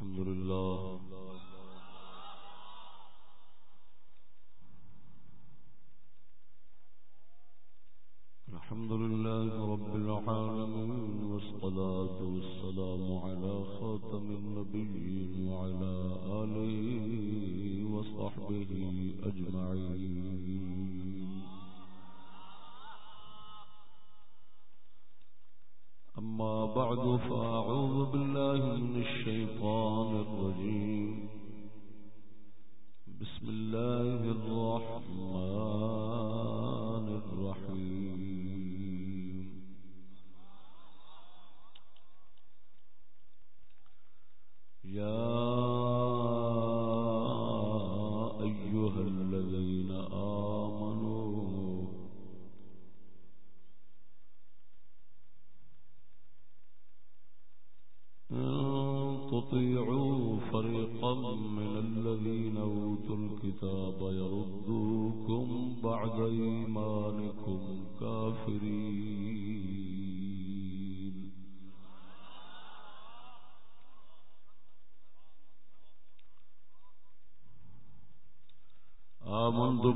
الحمد لله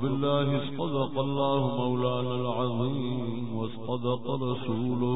بالله اصطدق الله مولانا العظيم واصطدق رسوله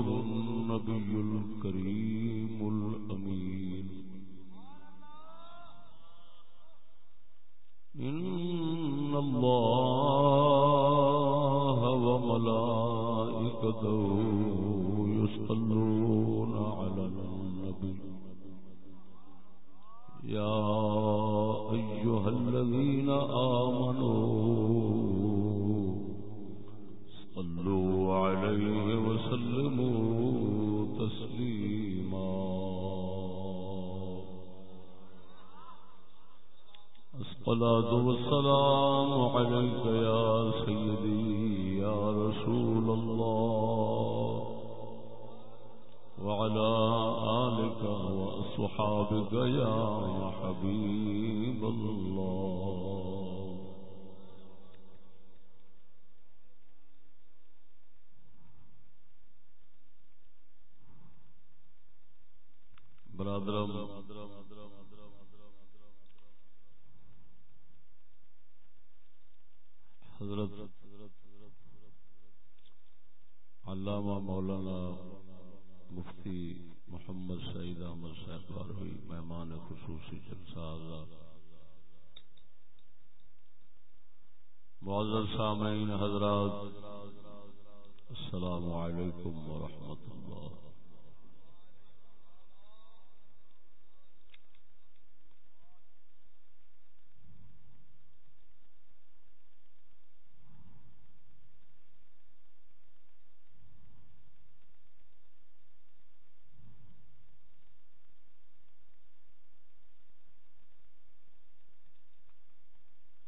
برادرم۔ حضرت علامہ مولانا مفتی محمد سعید احمد صاحب باروی مہمان خصوصی جلسہ آزاد۔ معذر سامعین حضرات، السلام علیکم ورحمۃ اللہ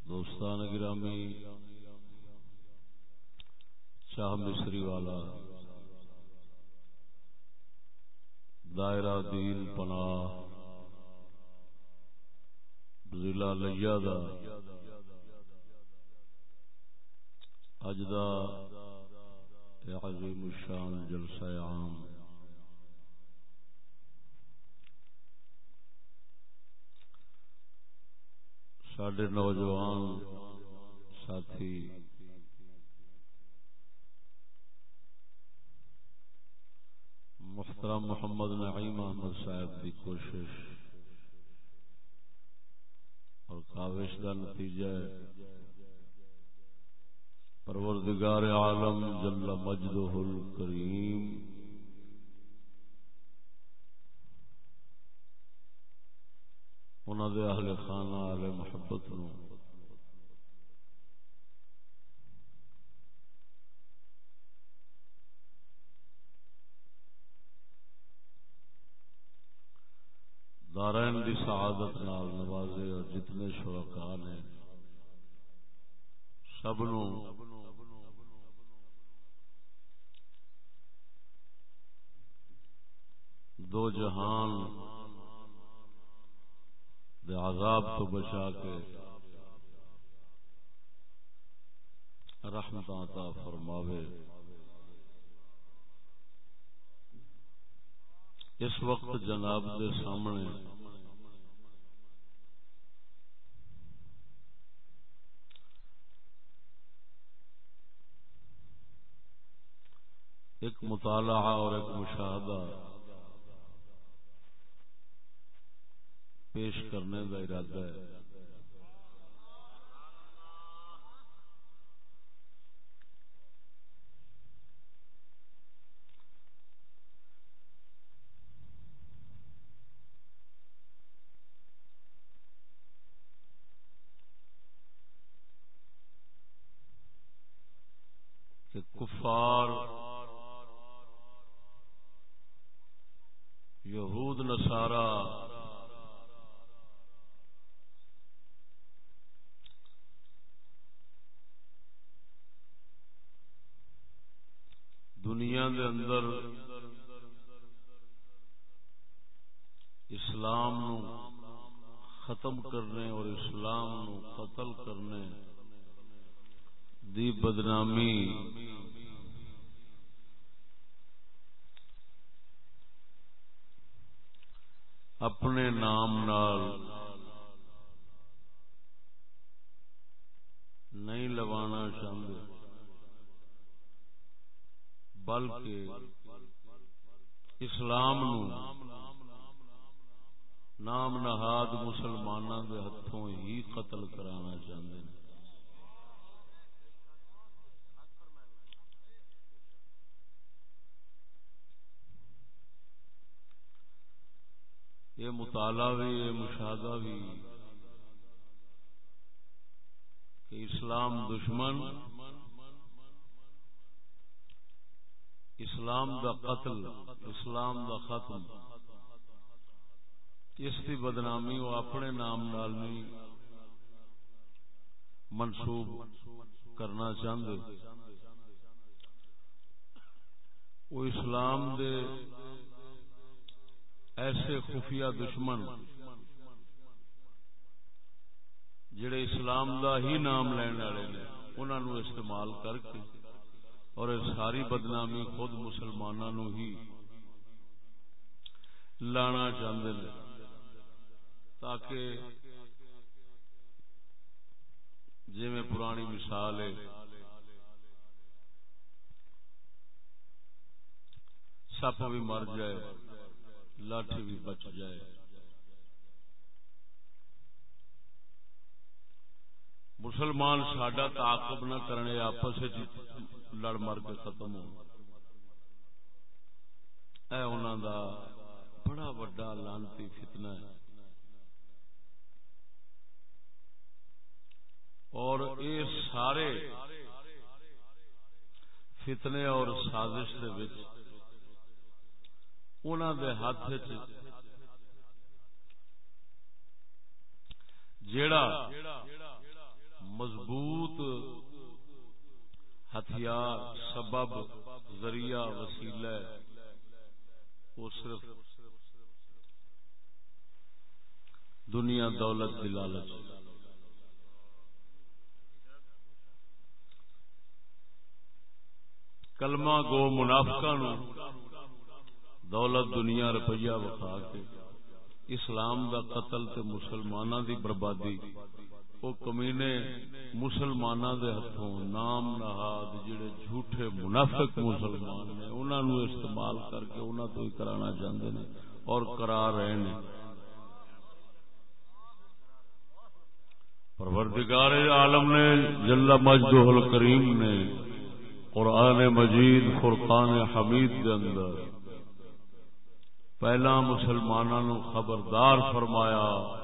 دوستان گرامی شاہ مصری والا دائرہ دین پناہ ضلع لیا اج دا عظیم الشان جلسہ عام۔ سڈے نوجوان ساتھی، محترم محمد نعیم احمد صاحب کی کوشش۔ اور کاوش کا نتیجہ پروردگار عالم جل مجدہ الکریم۔ انہوں دے اہل خانہ، اہل محبت نو دارین دی سعادت نال نوازے اور جتنے شرکا نے، سب نو دو جہان دے عذاب تو بچا کے رحمت عطا فرماوے۔ اس وقت جناب دے سامنے ایک مطالعہ اور ایک مشاہدہ پیش کرنے کا ارادہ ہے۔ کہ کفار یہود نسارا دنیا دے اندر اسلام نو ختم کرنے اور اسلام نو قتل کرنے دی بدنامی اپنے نام نال نہیں لوانا چاہتے بلکہ اسلام نو نام نہاد مسلمانوں کے ہاتھوں ہی قتل کرانا چاہتے ہیں یہ مطالعہ بھی، یہ مشاہدہ بھی کہ اسلام دشمن اسلام دا قتل، اسلام دا ختم۔ اس کی بدنامی وہ اپنے نام نال نہیں منسوب کرنا چاہتے وہ اسلام دے ایسے خفیہ دشمن جڑے اسلام دا ہی نام لین والے نے انہوں استعمال کر کے اور ساری بدنامی خود مسلمانوں ہی لانا چاہتے ہیں تاکہ جی میں پرانی مثال ہے سپ بھی مر جائے، لاٹھی بھی بچ جائے۔ مسلمان ساڈا تعاقب نہ کرنے آپس لڑ مر کے ختم ہو۔ اے انہوں دا بڑا وڈا لانتی فتنہ ہے۔ اور یہ سارے فتنے اور سازش دے وچ دے ہاتھ جیڑا مضبوط ہتھیار، سبب، ذریعہ، وسیلہ۔ وہ صرف دنیا دولت دلالت کلمہ گو منافقہ نو دولت دنیا روپیہ وفا کے، اسلام دا قتل تے مسلمانہ دی بربادی وہ کمینے مسلمانہ دے ہتھوں نام نہاد جڑے جھوٹے منافق مسلمان نے انہاں نو استعمال کر کے انہاں تو ہی کرانا چاہندے نے اور کرا رہے نے۔ پروردگار عالم نے، جل مجدہ الکریم نے قرآن مجید، فرقان حمید دے اندر پہلا مسلمانوں خبردار فرمایا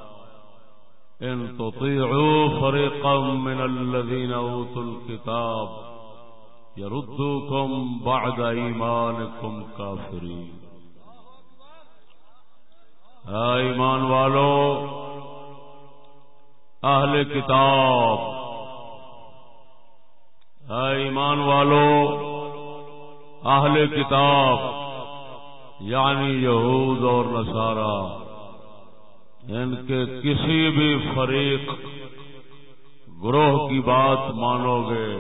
ان تطیعوا فريقا من الذين اوتوا الكتاب يردوكم بعد ایمانكم كافرين. اے ایمان والو، اہل کتاب اے ایمان والو، اہل کتاب یعنی یہود اور نصارہ ان کے کسی بھی فریق گروہ کی بات مانو گے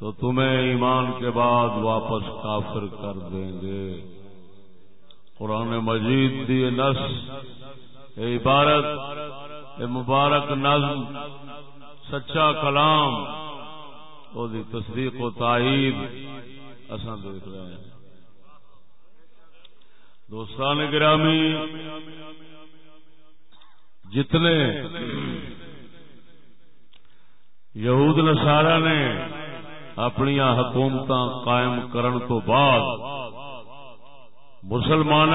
تو تمہیں ایمان کے بعد واپس کافر کر دیں گے۔ قرآن مجید دی نس اے عبارت مبارک نظم، سچا کلام وہ تصدیق و تائید اساں دیکھ رہے ہیں۔ دوستان گرامی جتنے یہود نسارا نے اپنی حکومت قائم کرن تو بعد مسلمان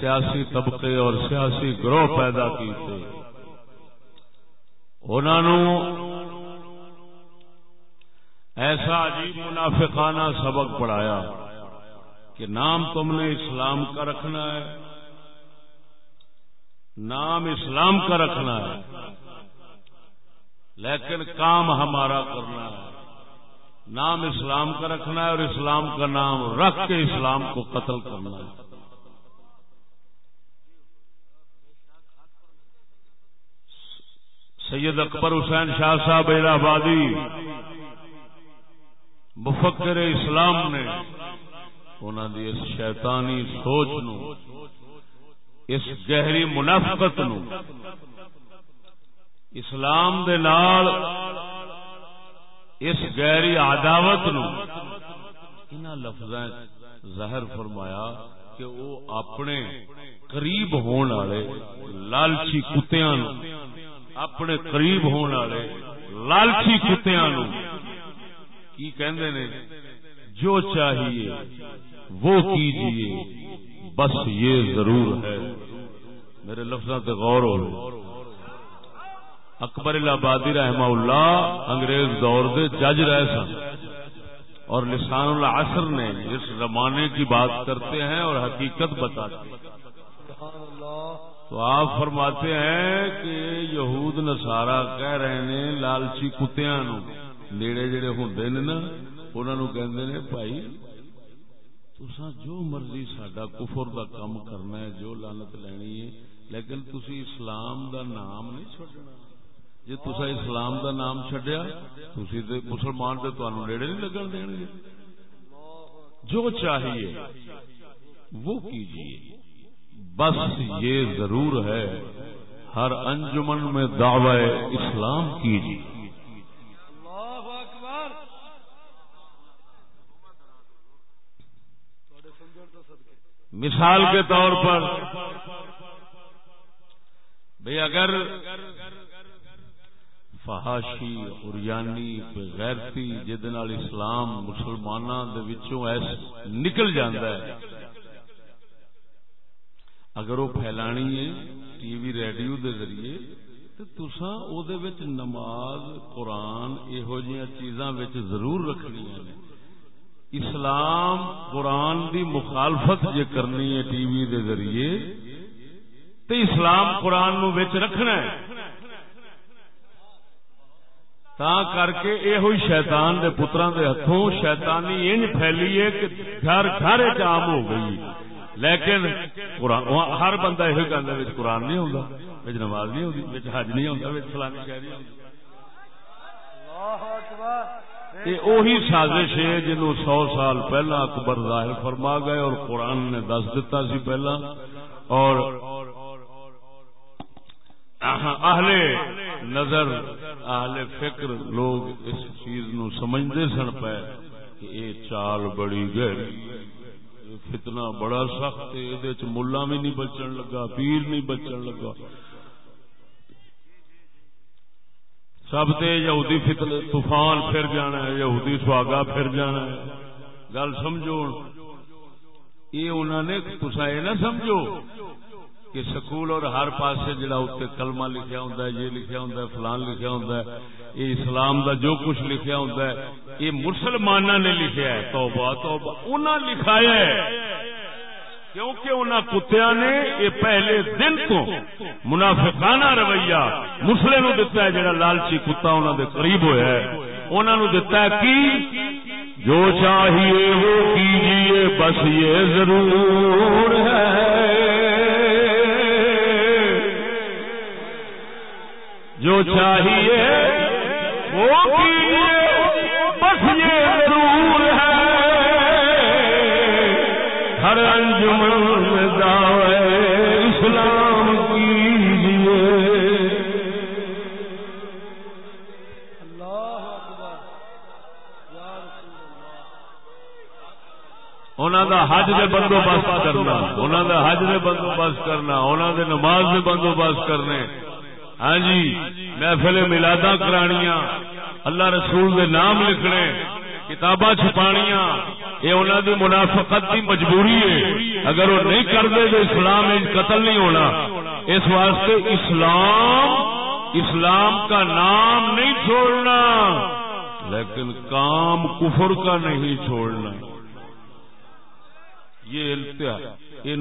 سیاسی طبقے اور سیاسی گروہ پیدا کیتے۔ انہوں ایسا عجیب منافقانہ سبق پڑھایا کہ نام تم نے اسلام کا رکھنا ہے۔ نام اسلام کا رکھنا ہے۔ لیکن کام ہمارا کرنا ہے۔ نام اسلام کا رکھنا ہے اور اسلام کا نام رکھ کے اسلام کو قتل کرنا ہے۔ سید اکبر حسین شاہ صاحب آبادی مفکر اسلام نے انہوں نے اس شیطانی سوچ نو اس گہری منافقت نو۔ اسلام دے نال اس گہری عداوت نو۔ ان لفظ ظاہر فرمایا کہ وہ اپنے قریب ہون والے لالچی کتیاں نو۔ اپنے قریب ہونے والے لالچی کتیاں نو۔ کی کہندے نے؟ جو چاہیے وہ کیجیے۔ بس یہ ضرور ہے۔ میرے لفظ سے غور ہو۔ اکبر آبادی رحمہ اللہ انگریز دور دے جج رہے سن۔ اور لسان العصر نے اس زمانے کی بات کرتے ہیں اور حقیقت بتاتے ہیں۔ تو آپ فرماتے ہیں کہ یہود نسارا کہہ رہے نے لالچی کتیاں نو، نیڑے جڑے ہوندے نے نا، انہاں نو کہندے نے، بھائی تساں جو مرضی ساڈا کفر دا کام کرنا ہے، جو لعنت لینی ہے، لیکن تسی اسلام دا نام نہیں چھڈنا۔ جی تسا اسلام دا نام چھڈیا، تسی تے مسلمان تے تانوں نیڑے نہیں لگن دین گے۔ جو چاہیے، وہ کیجیے۔ بس یہ ضرور ہے، ہر انجمن میں دعوی اسلام کیجیے۔ مثال کے طور پر بھئی اگر فہاشی اریانی غیرتی جہد اسلام مسلمانوں ایس نکل جاندہ ہے، اگر وہ پھیلانی ہے ٹی وی ریڈیو دے ذریعے، تو تسا او دے وچ نماز، قرآن یہو جہاں چیزاں وچ ضرور رکھنی ہیں اسلام قرآن دی مخالفت جے کرنی ہے ٹی وی دے ذریعے تو اسلام قرآن نو وچ رکھنا ہے۔ تا کر کے یہ شیطان دے پتران دے ہتھوں شیطانی انج پھیلی ہے کہ گھر گھر عام ہو گئی۔ لیکن قرآن ہر بندہ یہ کہتا قرآن نہیں ہوتا نماز نہیں ہوتی حج نہیں ہوتا فلانی شہری اوہی سازش ہے جنہوں سو سال پہلا اکبر ظاہر فرما گئے اور قرآن نے دس دتا سی پہلا۔ اور اہل نظر، اہل فکر لوگ اس چیز نو سمجھتے سن پے کہ یہ چال بڑی گہری فتنہ بڑا سخت ہے ملا بھی نہیں بچن لگا، پیر نہیں بچن لگا۔ سب تے یہودی فتن طوفان پھر جانا ہے، یہودی سواگا پھر جانا ہے۔ گل سمجھو یہ انہوں نے تسا یہ نہ سمجھو کہ سکول اور ہر پاس جڑا اتنے کلمہ لکھیا ہوں یہ لکھیا ہوں فلان لکھیا ہوں یہ اسلام دا جو کچھ لکھیا ہوں یہ مسلمان نے لکھیا ہے۔ توبہ توبہ۔ انہوں لکھایا ہے۔ کیونکہ انہاں کتیا نے یہ پہلے دن تو منافقانہ رویہ مسلے نو دتا ہے جڑا لالچی کتا انہاں دے قریب ہوا ہے۔ انہاں نو دتا ہے کی؟ جو چاہیے وہ کیجیے، بس یہ ضرور حج دے بندوبست کرنا انہوں دا حج دے بندوبست کرنا انہوں دے نماز دے بندوبست کرنے۔ ہاں جی محفل ملادا کرانیاں، اللہ رسول دے نام لکھنے، کتاباں چھپانیاں، یہ انہوں دی منافقت کی مجبوری ہے۔ اگر وہ نہیں کرتے تو اسلام قتل نہیں ہونا۔ اس واسطے اسلام اسلام کا نام نہیں چھوڑنا، لیکن کام کفر کا نہیں چھوڑنا۔ یہ یہ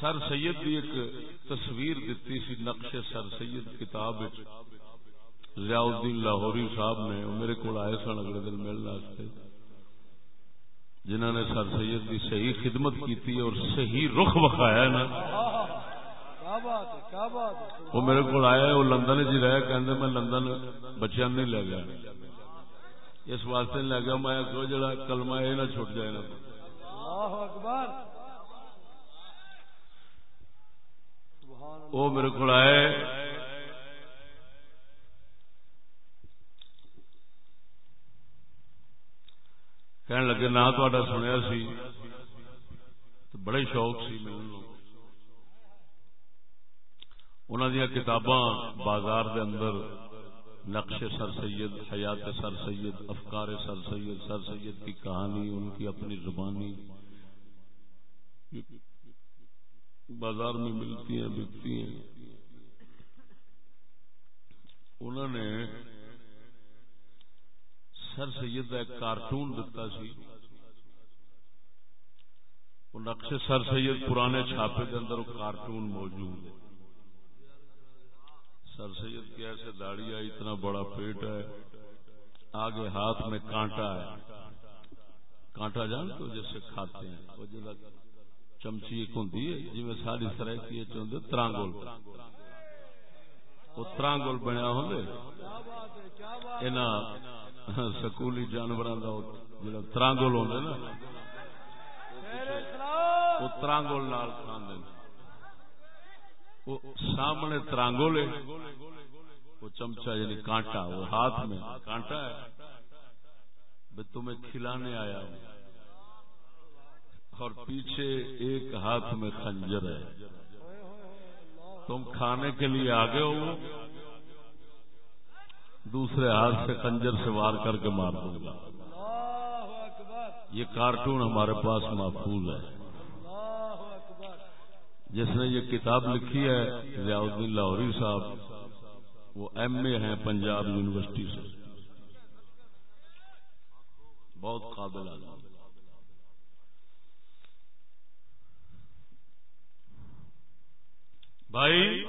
سر سید کی ایک تصویر دیتی سی، نقش سر سید کتاب ضیاء الدین لاہوری صاحب نے میرے کو آئے سن اگلے دن ملنے جنہوں نے سر سید کی صحیح خدمت کی اور صحیح رخ بخایا نا۔ وہ میرے کو آیا وہ لندن چ رہا کہ میں لندن بچیا نہیں لے گیا۔ اس واسطے نہیں لے گیا میں جڑا کلمہ یہ نہ چھٹ جائے نا وہ میرے کو آئے کہنے لگے نہ تا سنیا سی بڑے شوق سی انہوں دیا کتاباں بازار دے اندر، نقش سر سید، حیات سر سید، افکار سر سید سر سید کی کہانی، ان کی اپنی زبانی بازار میں ملتی ہیں، بکتی ہیں۔ انہوں نے سر سید کا ایک کارٹون دتا سی۔ وہ نقش سر سید پرانے چھاپے کے اندر وہ کارٹون موجود ہے۔ سر سید کی ایسے داڑھی آئی، اتنا بڑا پیٹ ہے، آگے ہاتھ میں کانٹا ہے۔ کانٹا جان تو جیسے کھاتے ہیں۔ وہ جو چمچی ایک ہوں جی میں ساری طرح کی چاہتے ترانگول۔ وہ ترانگول بنیا ہوں سکولی جانور ترانگول ہوں نا۔ وہ ترانگول کھانے سامنے ترانگول وہ چمچا یعنی کانٹا، وہ ہاتھ میں کانٹا ہے۔ تمہیں کھلانے آیا ہوں۔ اور پیچھے ایک ہاتھ میں خنجر ہے۔ تم کھانے کے لیے آگے ہو۔ دوسرے ہاتھ سے کنجر سے وار کر کے مار دوں گا۔ یہ کارٹون ہمارے پاس محفوظ ہے۔ جس نے یہ کتاب لکھی ہے ضیاء الدین لاہوری صاحب، وہ ایم اے ہیں پنجاب یونیورسٹی سے۔ بہت قابل آدمی بھائی،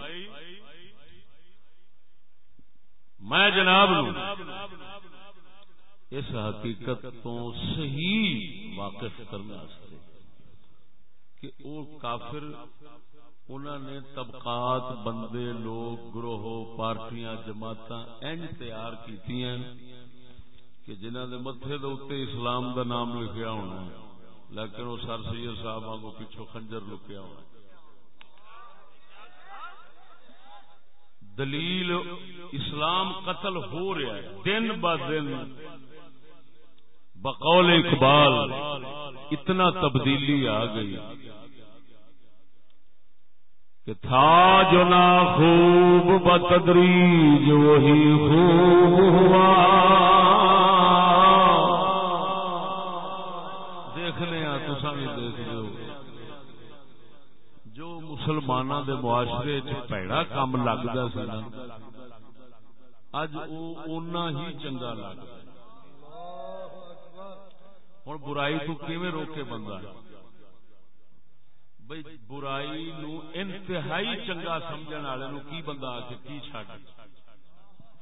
میں جناب اس حقیقت تو صحیح واقف کرنا کہ وہ کافر انہوں نے طبقات، بندے، لوگ گروہ پارٹیاں جماعت این تیار کی کہ جنہ دے متے دے اسلام دا نام لکھیا ہونا ہے۔ لیکن وہ سر سید صاحب کو پیچھو خنجر لکیا ہونا ہے۔ دلیل اسلام قتل ہو رہا ہے۔ دن ب دن۔ بقول اقبال، اتنا تبدیلی آ گئی۔ کہ تھا جو نا خوب بتدریج وہی خوب ہوا۔ دیکھنے تو سامنے دیکھ مسلمانوں دے معاشرے پیڑا کام لگتا سا اج اونا ہی چنگا لگتا ہوں برائی تو کیویں روکے بندہ؟ بھائی برائی نو انتہائی چنگا سمجھنے والے نو کی بندہ آ کے کی چڈ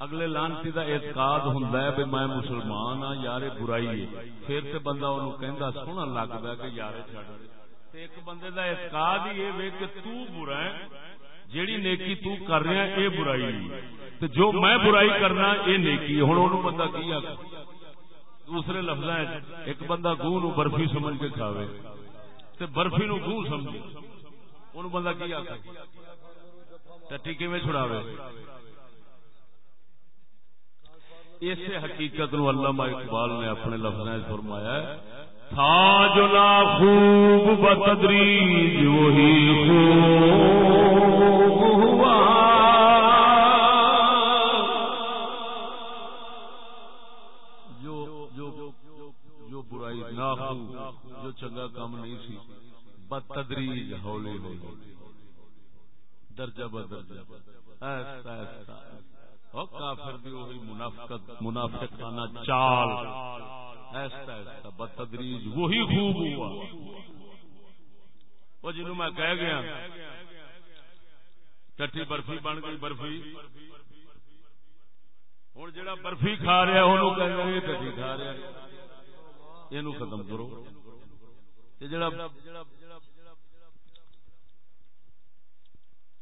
اگلے لانتی دا اعتقاد ہوندا ہے بھئی میں مسلمان ہاں یار برائی ہے۔ پھر تے بندہ اونوں کہندا، سونا لگدا ہے کہ یار چھڈ۔ ایک بندے دا اعتقاد ہی یہ کہ تو برا ہے، جیڑی نیکی تو کر رہا ہے اے برائی۔ تے جو میں برائی کرنا اے نیکی ہن اونوں بندہ کی آ دوسرے لفظ ایک بندہ گو نو برفی سمجھ کے کھاوے۔ تے برفی نو گو سمجھے ان بندہ کی آ ٹٹی کیویں چھڑاوے۔ اسے حقیقت نو علامہ اقبال نے اپنے لفظ فرمایا ہے، تھا جو نا خوب بتدریج، وہی خوب۔ چنگا کام نہیں سی۔ بتدریج ہولی ہولی۔ درجہ بدرجہ ایسا ایسا۔ کافر بھی وہی منافقت، منافقانہ چال۔ ایسا ایسا۔ بتدریج وہی خوب ہوا۔ وہ جنہوں میں کہہ گیا، چٹھی برفی بن گئی، برفی۔ ہوں جا برفی کھا رہا وہ چٹھی کھا رہا یہ ختم کرو۔ جڑا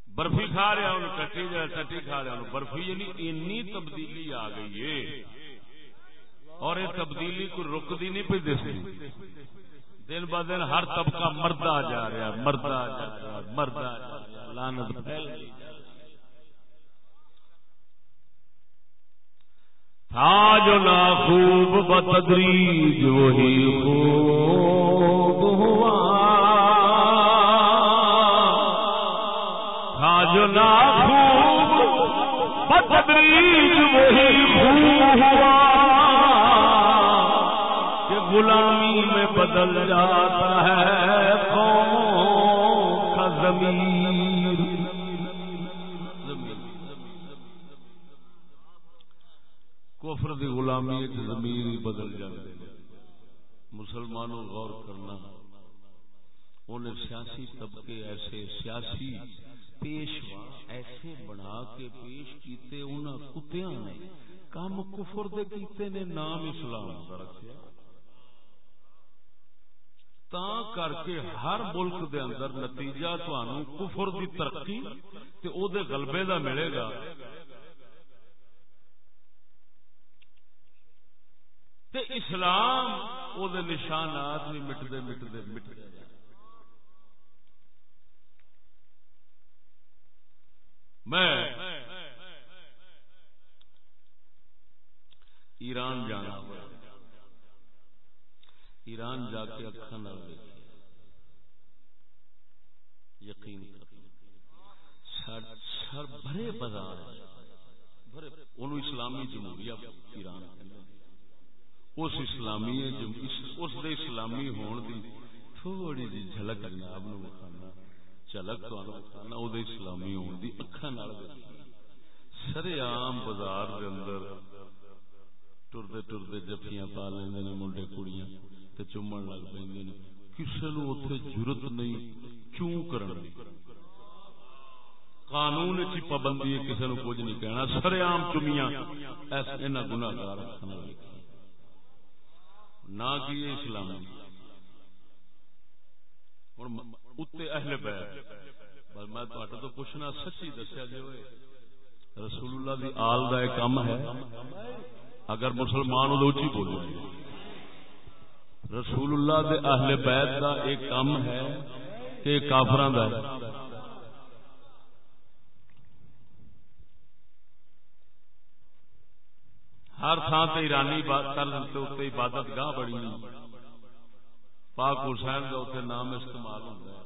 برفی کھا رہا ہوں چٹی چٹی کھا رہا ہوں برفی یعنی اینی تبدیلی آ گئی ہے۔ اور یہ تبدیلی کو رکتی نہیں پی دس دن ب دن ہر طبقہ مردا جا رہا مردا جا رہا مردا جا رہا لانت پھیل گئی تھا جو نا خوب بتدریج وہی خوب ہوا۔ تھا جو نا خوب بتدریج وہی خوب ہوا۔ غلامی میں بدل جاتا غلامی زمین ہی بدل جاتی مسلمانوں غور کرنا۔ انہیں سیاسی طبقے ایسے سیاسی پیشوا ایسے بنا کے پیش کیتے انہاں کتیاں نے۔ کام کفر دے کیتے نے نام اسلام دا رکھیا۔ تا کر کے ہر ملک دے اندر نتیجہ تہن کفر دی ترقی تے او دے غلبے دا ملے گا۔ تے اسلام او دے نشانات بھی مٹدے مٹدے مٹ میں ایران جانا ایران جا کے اکھا نہ یقین سر بھرے بازار انہوں اسلامی جمہوریہ ایران۔ اس اسلامی اس دے اسلامی ہون دی تھوڑی جی جھلک جناب نو وکھانا جھلک تو وکھانا او دے اسلامی ہون دی اکھا نال سرے عام بازار دے اندر ٹردے ٹردے جفیاں پا لیندے نے منڈے کڑیاں تے چومن لگ پہ کسی نو اتنے ضرورت نہیں، کیوں کرنا قانون چی پابندی ہے کسی نو کچھ نہیں کہنا۔ سر عام چمیاں ایسا گناگار نہ کی اسلامی اسلام اتنے اہل بیت۔ پہ میں تو پوچھنا، سچی دسیا جی ہوئے رسول اللہ دی آل کا ایک کام ہے۔ اگر مسلمان ادوچی بولے۔ رسول اللہ دے اہل بیت دا ایک کام ہے کہ کافران دا ہے۔ ہر تھان تے ایرانی عبادت گاہ بڑی پاک حسین کا اتنے نام استعمال ہوتا ہے۔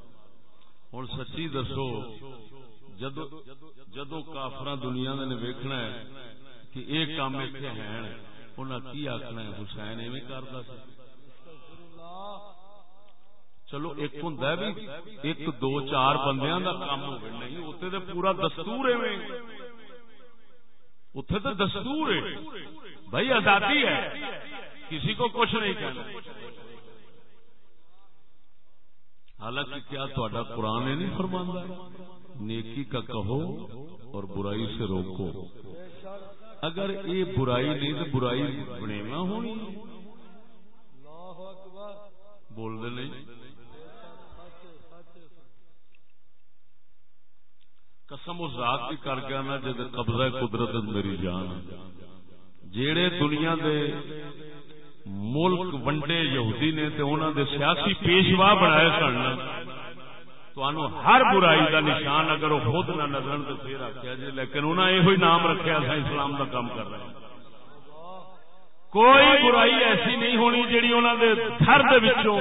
ہوں سچی دسو، جدو جدو کافر دنیا نے ویکھنا ہے کہ یہ کام اتنے ہیں انہیں کی آخنا ہے؟ حسین ایویں کرتا چلو، ایک ہوں بھی ایک دو چار بندیاں دا کام ہو نہیں اتنے تو پورا دستور ہے اتنے تو دستور ہے۔ بھائی، آزادی ہے۔ کسی کو کچھ نہیں کہنا۔ حالانکہ کیا تا قرآن نہیں فرمانا نیکی کا کہو اور برائی سے روکو۔ اگر یہ برائی نہیں تو برائی بنےوا ہونی۔ بول دے نہیں۔ قسم اس ذات کی کر کے نا جد قبضہ قدرت میری جان۔ جیڑے دنیا دے ملک ونڈے یہودی نے تے انہاں دے سیاسی پیشوا بنائے سن تو ہر برائی دا نشان اگر وہ خود نہ نظر تو پھر آخیا جی لیکن انہاں یہ نام رکھا سا اسلام دا کام کر رہے ہیں۔ کوئی برائی ایسی نہیں ہونی جیڑی انہوں دے گھر دے وچوں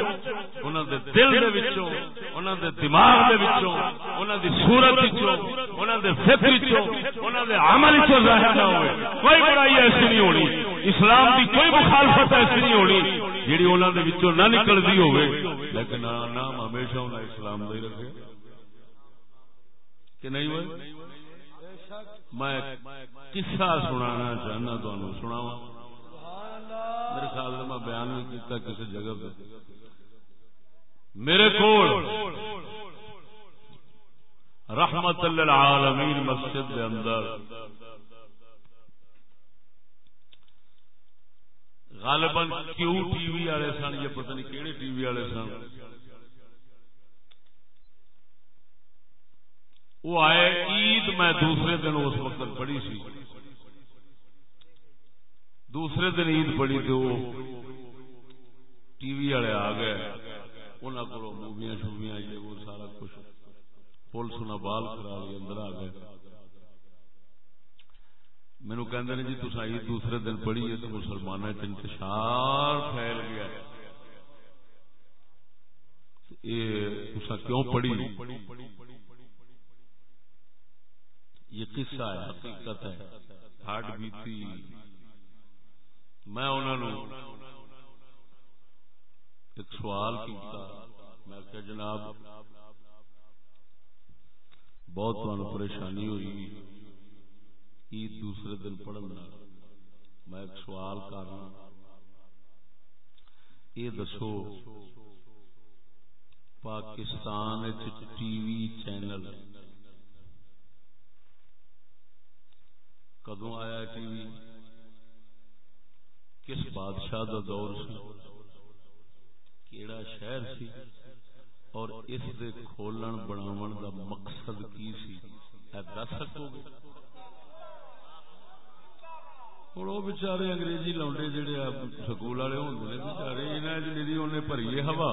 انہوں دے دل دے وچوں انہوں دے دماغ دے وچوں انہوں دی صورت وچوں انہوں دے فکر وچوں انہوں دے عمل وچوں ظاہر نہ ہوئے۔ کوئی برائی ایسی نہیں ہونی۔ اسلام دی کوئی مخالفت ایسی نہیں ہونی جیڑی انہوں دے وچوں نہ نکلدی ہوئے۔ لیکن نام ہمیشہ انہوں اسلام دے رکھے۔ کہ نہیں ہوئے؟ میں قصہ سنانا چاہنا تمہیں سناواں۔ میرے خیال میں میں بیان نہیں کیتا کسی جگہ پہ۔ میرے کو رحمت للعالمین مسجد کے اندر غالباً کیو ٹی وی والے سن یا پتہ نہیں کہڑے ٹی وی والے سن۔ وہ آئے عید میں دوسرے دن اس وقت پڑھی سی۔ دوسرے دن عید پڑی تو ٹی وی والے آ گئے۔ انہوں کو موویاں شوبیاں یہ وہ سارا کچھ پولیس نے بال کرا لی اندر آ گئے۔ مینو کہ جی تصا عید دوسرے دن پڑھی ہے تو مسلمانوں انتشار پھیل گیا۔ یہ کیوں پڑھی؟ یہ قصہ ہے، حقیقت ہے۔ ہارٹ بیتی میں انہوں ایک سوال کیتا، میں کہ جناب، بہت تمہیں پریشانی ہوئی، عید دوسرے دن پڑھنا میں ایک سوال کرنا ہاں۔ یہ دسو، پاکستان ٹی وی چینل کدو آیا ٹی وی؟ کس بادشاہ دا دور سی کیڑا شہر سی اور اس دے کھولن بناون دا مقصد کی سی؟ اے دس سکو گے ہوں وہ بچارے انگریزی لونڈے جڑے سکول والے ہوندے نے بچارے انہاں وچ اونے بھری ہوا۔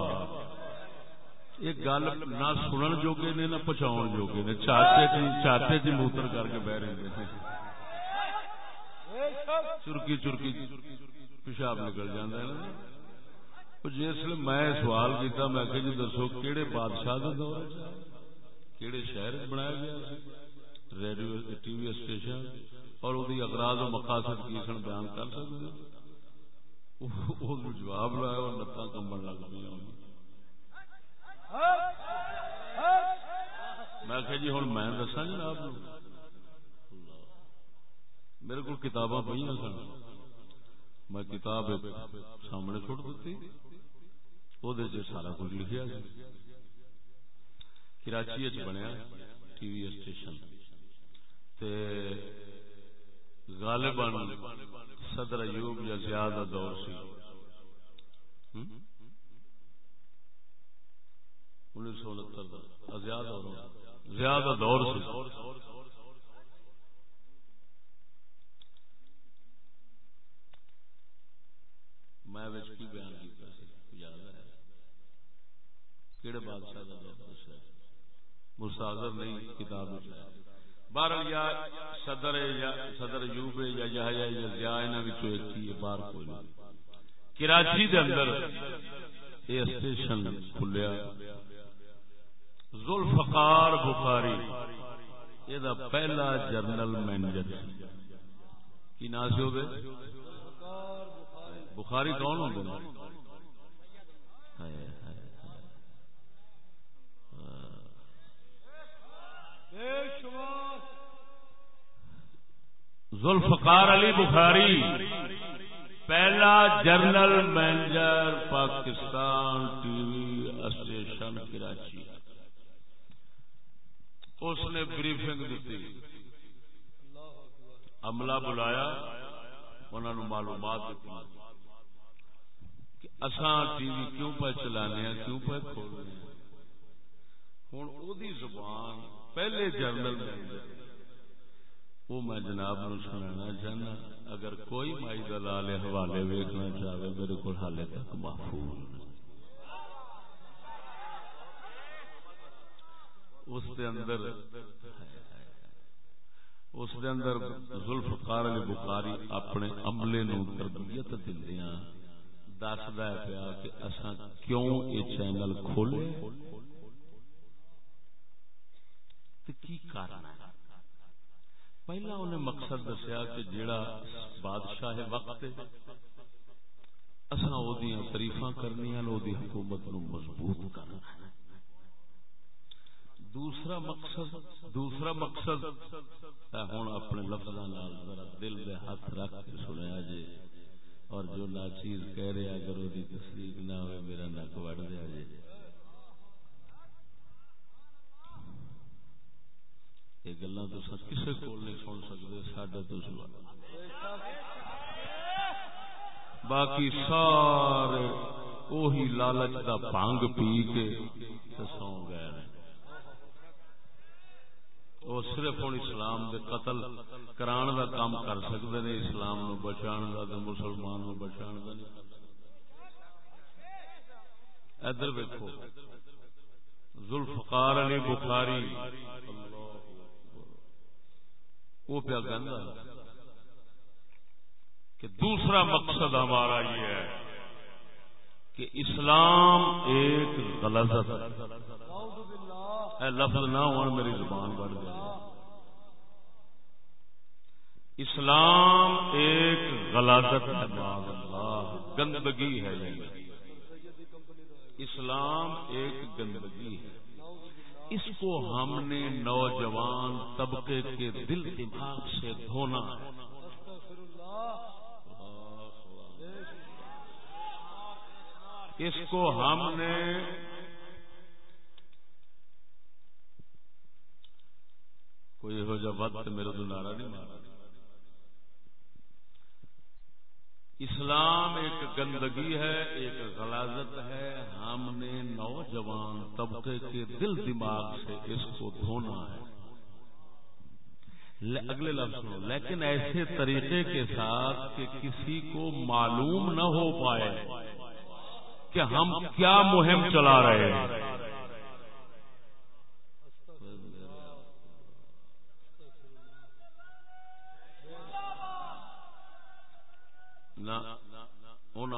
یہ گل نہ سنن جوگے نے، نہ پہنچاؤن جوگے نے۔ چاچے چ چاچے چ موتر کر کے بہ رہے ہیں۔ چرکی چرکی۔ پیشاب نکل جانا ہے نا جی۔ جس میں سوال کیتا، میں کہ جی دسو کہڑے بادشاہ کا دور کہڑے شہر بنایا گیا ریڈیو، ٹی وی اسٹیشن۔ اور وہ اقراض و مقاصد کی سن بیان کر سکتے جواب لایا اور لتاں کمبن لگ پی میں کہ جی ہوں میں جی دسا جناب میرے کو کتاباں پہ سن۔ میں کتاب سامنے چھوڑ دیتی۔ وہ سارا کچھ لکھا کراچی بنیا ٹی وی اسٹیشن۔ غالباً صدر ایوب یا زیادہ دور سی۔ انیس سو انہتر زیادہ دور سی۔ میں کی بیان کیتا سی؟ یاد ہے؟ کیڑے بادشاہ دا دور مستاذر نہیں، کتاب بہر یا صدر یا صدر یوب یا یحییٰ یا ضیاء، انہاں وچوں ایک تھی بار کوئی نہیں۔ کراچی دے اندر اے اسٹیشن کھلیا۔ ذوالفقار بخاری یہ دا پہلا جرنل مینیجر۔ کی نام سے ہوگے بخاری کون ہوں ذوالفقار علی بخاری پہلا general manager Pakistan T V station Karachi. اس نے بریفنگ دیتی۔ عملہ بلایا انہوں نے معلومات دیتی اساں ٹی وی کیوں پہ چلانے ہیں، کیوں پہ کھولنے ہیں؟ ہوں او دی زبان پہلے جرنل میں وہ میں جناب نو سنانا چاہنا، اگر کوئی مائی دلال حوالے ویکنا چاہے میرے کو حالے تک محفوظ اس کے اندر اس دے اندر ذوالفقار علی بخاری اپنے عملے نو تربیت دندیاں۔ دسدا ہے پیا کہ اساں کیوں یہ چینل کھولے تے کی کارن ہے پہلا انہیں مقصد دسیا کہ جیڑا بادشاہ وقت اساں او دیاں تعریفاں کرنیاں او دی حکومت نو مضبوط کرنا ہے دوسرا مقصد دوسرا مقصد ہوں اپنے لفظ دل دے ہاتھ رکھ کے سنیا جی اور جو ناچیز کہہ رہے اگر وہ تصدیق نہ ہوئے، میرا نک وڑ دیا جی یہ گلا تو کسی کو نہیں سن سکتے سڈے تو سوا۔ باقی سارے وہی لالچ کا پانگ پی کے سو گئے وہ صرف ہوں اسلام دے قتل کران دا کام کر سکتے ہیں، اسلام نو بچان دا تے مسلمان نو بچان دا نہیں ادھر ویکو ذوالفقار علی بخاری وہ پیا کہندا کہ دوسرا مقصد ہمارا یہ ہے کہ اسلام ایک غلط اے لفظ نہ ہو میری زبان بڑھ گئی اسلام ایک غلازت ہے اللہ۔ گندگی ہے اسلام ایک گندگی ہے۔ اس کو ہم نے نوجوان طبقے کے دل دماغ سے دھونا ہے۔ اس کو ہم نے کوئی وقت میرے تو نعرہ نہیں مارا۔ اسلام ایک گندگی ہے، ایک غلازت ہے۔ ہم نے نوجوان طبقے کے دل دماغ سے اس کو دھونا ہے۔ اگلے لفظ سنو۔ لیکن ایسے طریقے کے ساتھ کہ کسی کو معلوم نہ ہو پائے کہ ہم کیا مہم چلا رہے ہیں۔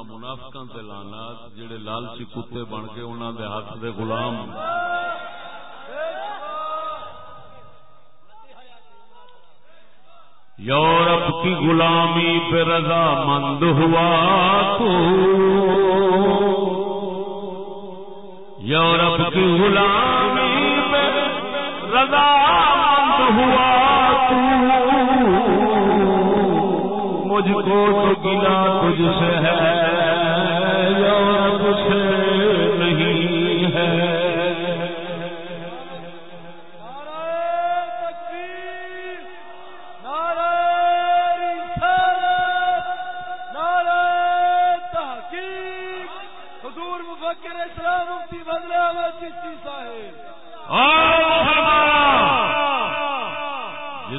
منافقاں تے لعنات جڑے لالچی کتے بن کے انہاں دے ہاتھ دے غلام یورپ کی غلامی پہ رضا مند ہوا تو۔ یورپ کی غلامی پہ رضا مند ہوا تو۔ مجھ کو تو گلا تجھ سے ہے۔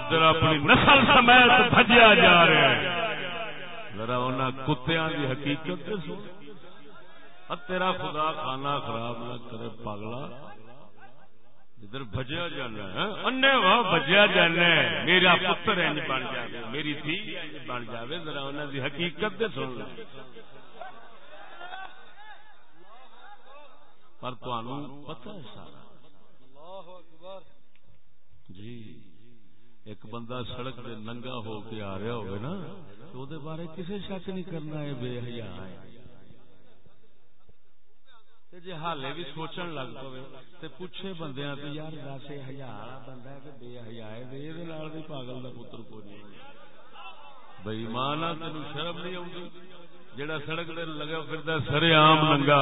جدھر اپنی نسل سمیت بھجیا جا رہا ہے۔ ذرا انہاں کتیاں دی حقیقت تیرا خدا کھانا خراب نہ کرے پاگلا۔ ادھر بجیا جانا ہے ہاں؟ انے واہ بجیا جانا ہے۔ میرا پتر انج بن جائے میری تھی بن جائے ذرا انہاں دی حقیقت دے سن لے پر تانوں پتہ ہے سارا۔ جی۔ ایک بندہ سڑک دے ننگا ہو کے آ رہا ہوگا نا، تو دے بارے کسے شک نہیں کرنا ہے، بے حیا ہے۔ جی حالے بھی سوچن لگ پے تے پوچھے بندیاں تے، یار دس حیا والا بندہ ہے کہ بے حیا ہے دے دے نال بھی پاگل دا پتر کو نہیں۔ بے ایمان آ تینو شرم نہیں آوندی؟ جڑا سڑک تے لگا پھردا سرے عام ننگا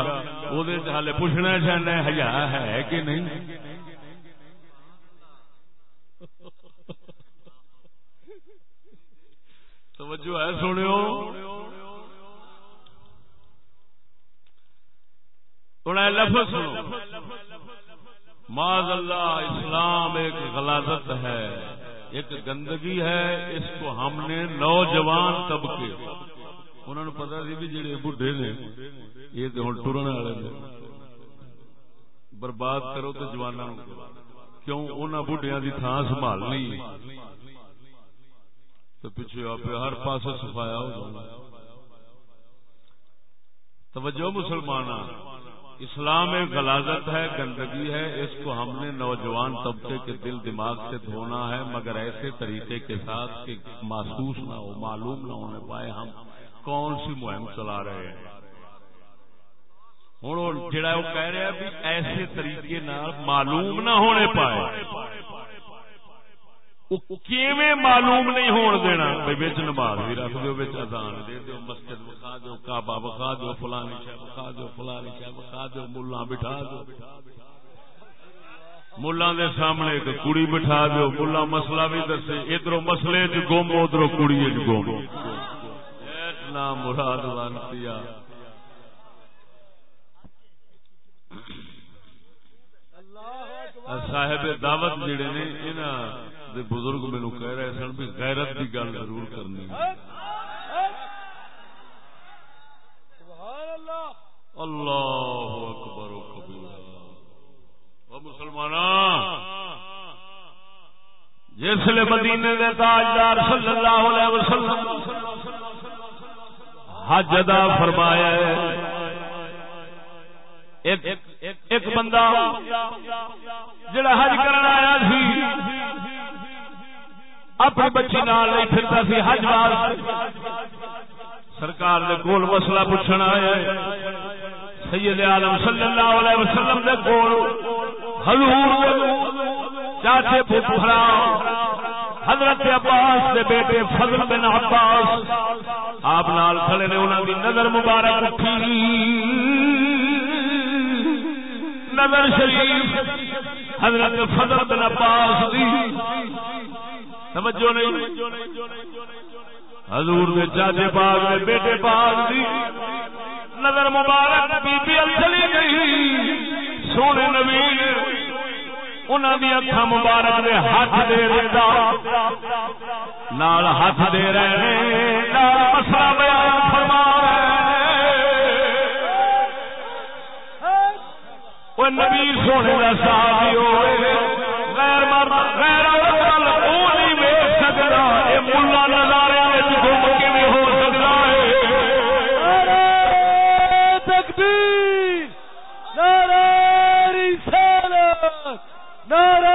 او دے حالے پوچھنا چاہنا ہے، حیا ہے کہ نہیں؟ توجہ ہے سنو لفظ سنو معذ اللہ، اسلام ایک غلازت ہے، ایک گندگی ہے، اس کو ہم نے نوجوان طبقے، انہوں نے پتا سی بھی جڑے بڈھے نے، یہ تو ہوں ٹرن والے نے۔ برباد کرو تو جوانا کیوں؟ انہوں بڈھیا کی تھان سنبھالنی۔ تو پیچھے آپ ہر پاس سفایا ہو توجہ مسلمان اسلام ایک غلازت ہے، گندگی ہے، اس کو ہم نے نوجوان طبقے کے دل دماغ سے دھونا ہے، مگر ایسے طریقے کے ساتھ کہ محسوس نہ ہو، معلوم نہ ہونے پائے ہم کون سی مہم چلا رہے ہیں۔ ہوں جڑا وہ کہہ رہا بھی ایسے طریقے معلوم نہ ہونے پائے۔ معلوم نہیں ہون دینا بچ نماز بھی رکھ دو بچ ازان دے دو مسجد بخا دو کعبہ بخا دو فلانی شہ بخا دو فلانی شہ بخا دو ملا بٹھا دو ملا دے سامنے ایک کڑی بٹھا دو ملا مسئلہ بھی دسے ادھر مسئلے چ گم ادھر کڑی چ گم اتنا مراد لانتی صاحب دعوت جڑے نے انہاں بزرگ مینو کہہ رہے سن بھی غیرت کی گل ضرور کرنی اللہ اکبر و کبیر مسلمان جس لیے مدینے دے تاجدار صلی اللہ علیہ وسلم حج ادا فرمایا ایک بندہ جڑا حج کرنا آیا سی اپنی بچی نال نہیں پھرتا سی حج سرکار دے کول مسئلہ پوچھنا ہے۔ سید عالم صلی اللہ علیہ وسلم دے کول حضور چاچے پتھرا حضرت عباس دے بیٹے فضل بن عباس آپ نال کھڑے نے، انہاں دی نظر مبارک اٹھی۔ نظر شریف حضرت فضل بن عباس دی۔ توجہ نہیں۔ حضور دے چاچے پاک دے بیٹے پاک دی نظر مبارک بی بی چلی گئی۔ سونے نبی، انہاں دی اکھاں مبارک نے ہاتھ دے رہا نال ہاتھ دے رہے نال مسئلہ بیان فرما رہے۔ نبی سونے کا صحابی ہوئے، غیر مرد، غیر ملا نعرہ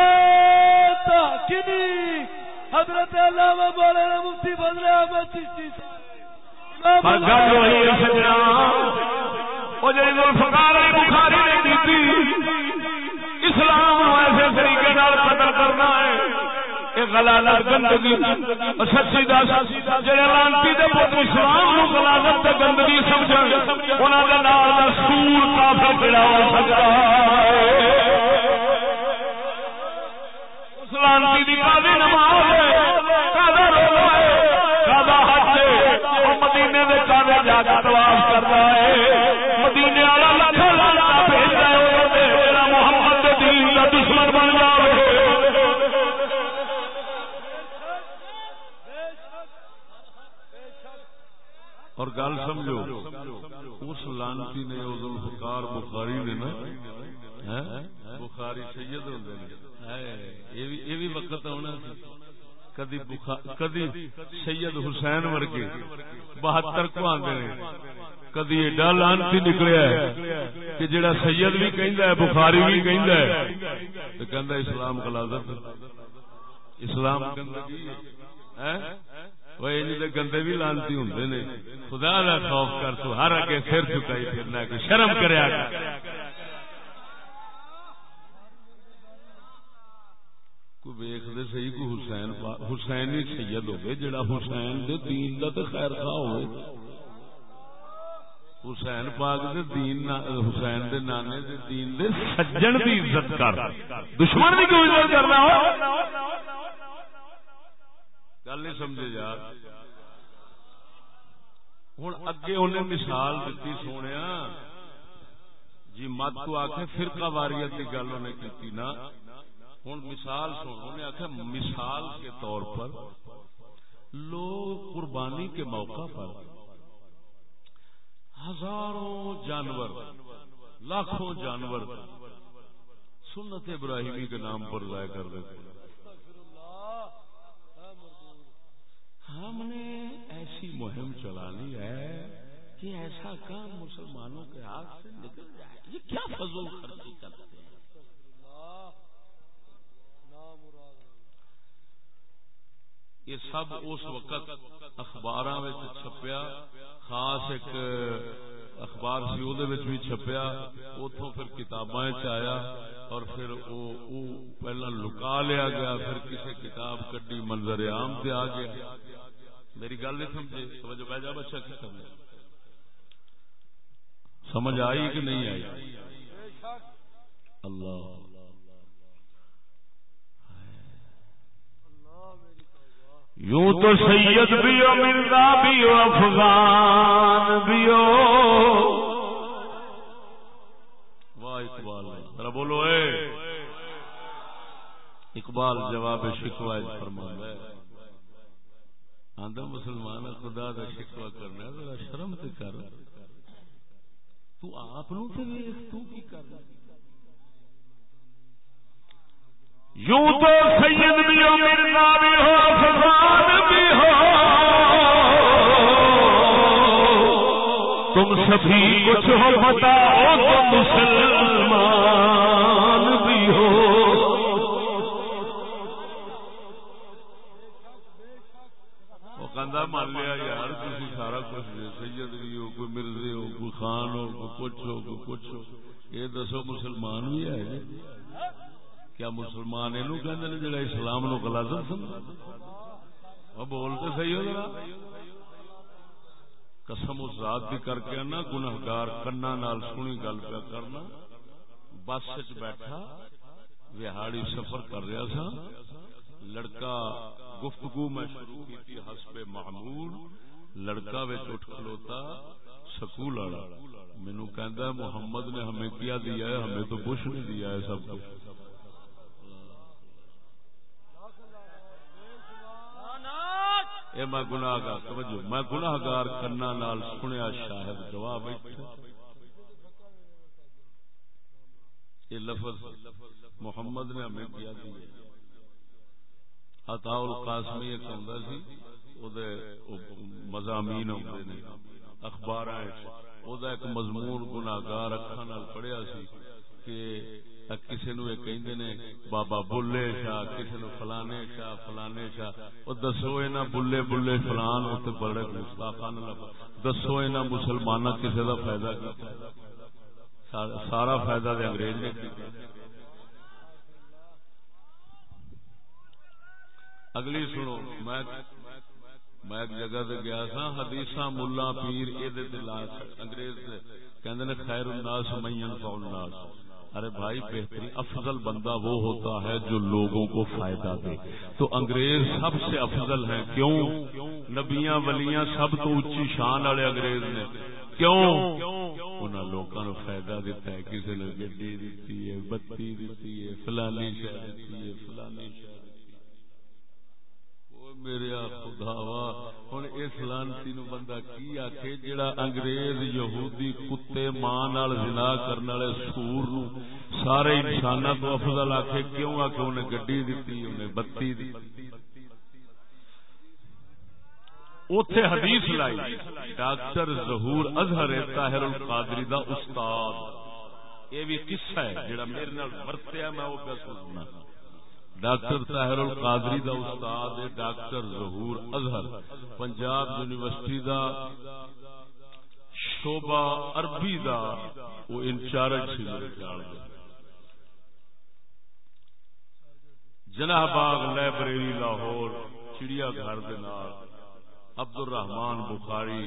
حضرت علامہ مولانا مفتی بدل احمد چشتی گل وہی سجنا وہ بخاری نے کی اسلام ایسے طریقے قتل کرنا ہے۔ غلالت گندگی۔ سچی دس جڑے لانتی دے پوت اسلام نو غلالت تے گندگی سمجھن انہاں دے نال دا سور کافر کھڑا ہو سکتا ہے۔ لانتی دی قاضی نماز ہے. قاضا روزہ ہے. قاضا حج ہے. او مدینے دے قاضے جا کے طواف کرتا ہے. مدینے والا لکھ لانا بھیجدا ہے. او تے جڑا محمد دے دین دا دشمن بن جاوے اور گل سمجھو، اس لانتی نے ذوالفقار بخاری نے نا بخاری سید ہوندے یہ بھی وقت ہونا کدی کدی سید حسین ورگے بہتر کو آندے نے۔ کدی ایڈا لانتی نکلیا ہے کہ جڑا سید بھی کہندا ہے، بخاری بھی کہندا ہے۔ تے کہندا اسلام غلاظت اسلام گندگی ہے۔ گندے بھی لانتی ہوں نے۔ خدا کا خوف کر، تو ہر اگے سر چکائی پھرنا کہ شرم کریا ویختے سی کو حسین حسین ہی سید ہوگی جڑا حسین دے دین دا تے خیر خواہ ہوئے حسین پاک دے دین حسین دے نانے دے دین دے سجن دی عزت کر دشمن بھی کیوں عزت کرنا ہو گل نہیں سمجھے یار ہوں اگے انہیں مثال دیتی سونے جی مت تو آخ فرقہ واریت کی گل انہیں کی نا ہوں مثال سن انہیں آخ مثال کے طور پر لوگ قربانی کے موقع پر ہزاروں جانور، لاکھوں جانور سنت ابراہیمی کے نام پر ضائع کر دیتے اسلام نے ایسی مہم چلانی ہے کہ ایسا کام مسلمانوں کے ہاتھ سے نکل جائے۔ یہ کیا فضول خرچی کرتے ہیں؟ یہ سب اس وقت اخبار چھپیا، خاص ایک اخبار سی وہ بھی چھپیا اتوں پھر کتاباں آیا اور پھر وہ پہلا لکا لیا گیا، پھر کسی کتاب کڈی، منظر عام سے آ گیا۔ میری گل نہیں سمجھے؟ توجہ بہ جا بچہ، کی کرنا سمجھ آئی کہ نہیں آئی؟ اللہ۔ یوں تو سید بھی ہو، مرزا بھی ہو، افغان بھی ہو۔ واہ، اقبال ذرا بولو، اے۔ اقبال جواب شکوا فرما ہے آدھا ہاں، مسلمان خدا کا شکوا کرنا ذرا شرم تے کر۔ تو آپ تو کی کرنا یوں تو سید بھی ہو، مرزا بھی ہو، افغان سبھی کچھ ہو بتاؤ تو مسلمان بھی ہو۔ کہندا، مان لیا یار تھی سارا کچھ سید بھی ہو، کوئی مرزے ہو، کوئی خان ہو، کوئی کچھ ہو، کوئی کچھ ہو۔ یہ دسو، مسلمان بھی ہے جی کیا مسلمان یہ جڑا اسلام نو گلازم سمجھ بولتے صحیح ہو ذرا۔ قسم اس ذات بھی کر کے نا گناہگار کنا نال سنی گل پہ کرنا۔ بس چ بیٹھا وہاڑی سفر کر رہا سا۔ لڑکا گفتگو میں شروع کی حسب معمول۔ لڑکا اٹھ کھلوتا سکول والا۔ مینو کہ محمد نے ہمیں کیا دیا ہے؟ ہمیں تو بش نہیں دیا ہے سب کچھ۔ اے میں گناہ گار سمجھو میں گناہ گار کرنا نال سنیا شاہد گواہ بیٹھا یہ لفظ محمد نے ہمیں کیا دیا عطا القاسمی ایک ہوندا سی، او دے مضامین ہوندے نے، اخباراں وچ۔ او ایک مضمون گناہگار اکھاں نال پڑھیا سی۔ کہ کسی نو کہندے نے، بابا بلے شاہ کسی نو فلانے شاہ فلانے شاہ۔ او دسو اینا بلے بلے فلان تے بڑے گستاخان دسو اینا مسلماناں کسے دا فائدہ کیتا سارا فائدہ دے انگریز نے اگلی سنو، میں میں ایک جگہ تے گیا سا حدیثاں ملا پیر اے دے لاش، انگریز دے کہندے نے خیر الناس من ينفع الناس۔ ارے بھائی، بہترین افضل بندہ وہ ہوتا ہے جو لوگوں کو فائدہ دے۔ تو انگریز سب سے افضل ہیں۔ کیوں؟ نبیاں، ولیاں سب تو اچھی شان والے انگریز نے۔ کیوں؟ انہوں لوکاں نو فائدہ دیتا ہے۔ کسی نے گڈی دیتی ہے، بتی دیتی ہے، فلانی شہر دیتی ہے، فلانی شہر میرے خدا ہوں اس لانتی نو بندہ کی آخے جڑا انگریز یہودی کتے ماں نال زنا کرنے والے سور نو سارے انسان تو افضل آخے کیوں آخ انہیں گڈی دیتی انہیں بتی دی اتے حدیث لائی، ڈاکٹر ظہور اظہر طاہر القادری دا استاد۔ یہ بھی قصہ ہے جڑا میرے نال ورتیا، میں وہ پہ سننا ڈاکٹر طاہر القادری دا استاد ہے ڈاکٹر ظہور اظہر، پنجاب یونیورسٹی دا شوبہ عربی دا، وہ انچارج سی میرے خیال جناح باغ، لائبریری لاہور چڑیا گھر عبد الرحمان بخاری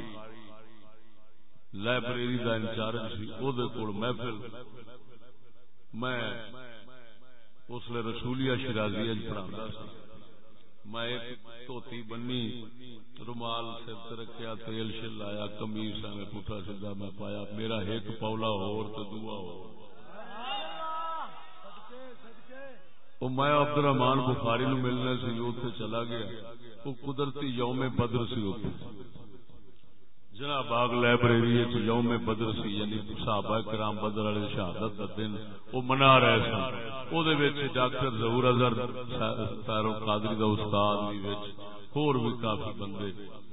لائبریری دا انچارج سی او دے کول محفل، میں اس لیے رسولیا شرازی جی پڑھا سا۔ میں ایک دھوتی بنی، رومال سر رکھیا، تیل شل لایا کمیز میں پٹھا سیدا میں پایا۔ میرا ایک پولا ہور تو دعا ہو میں عبد الرحمان بخاری نو ملنے سی اتنے چلا گیا۔ وہ قدرتی یوم بدر سی اتنے جناب باغ لائبریری یوم بدر سی یعنی صحابہ کرام بدر والے شہادت کا دن وہ منا رہے سن۔ وہ ڈاکٹر ظہور اظہر سارو قادری کا استاد بھی اور بھی کافی بندے۔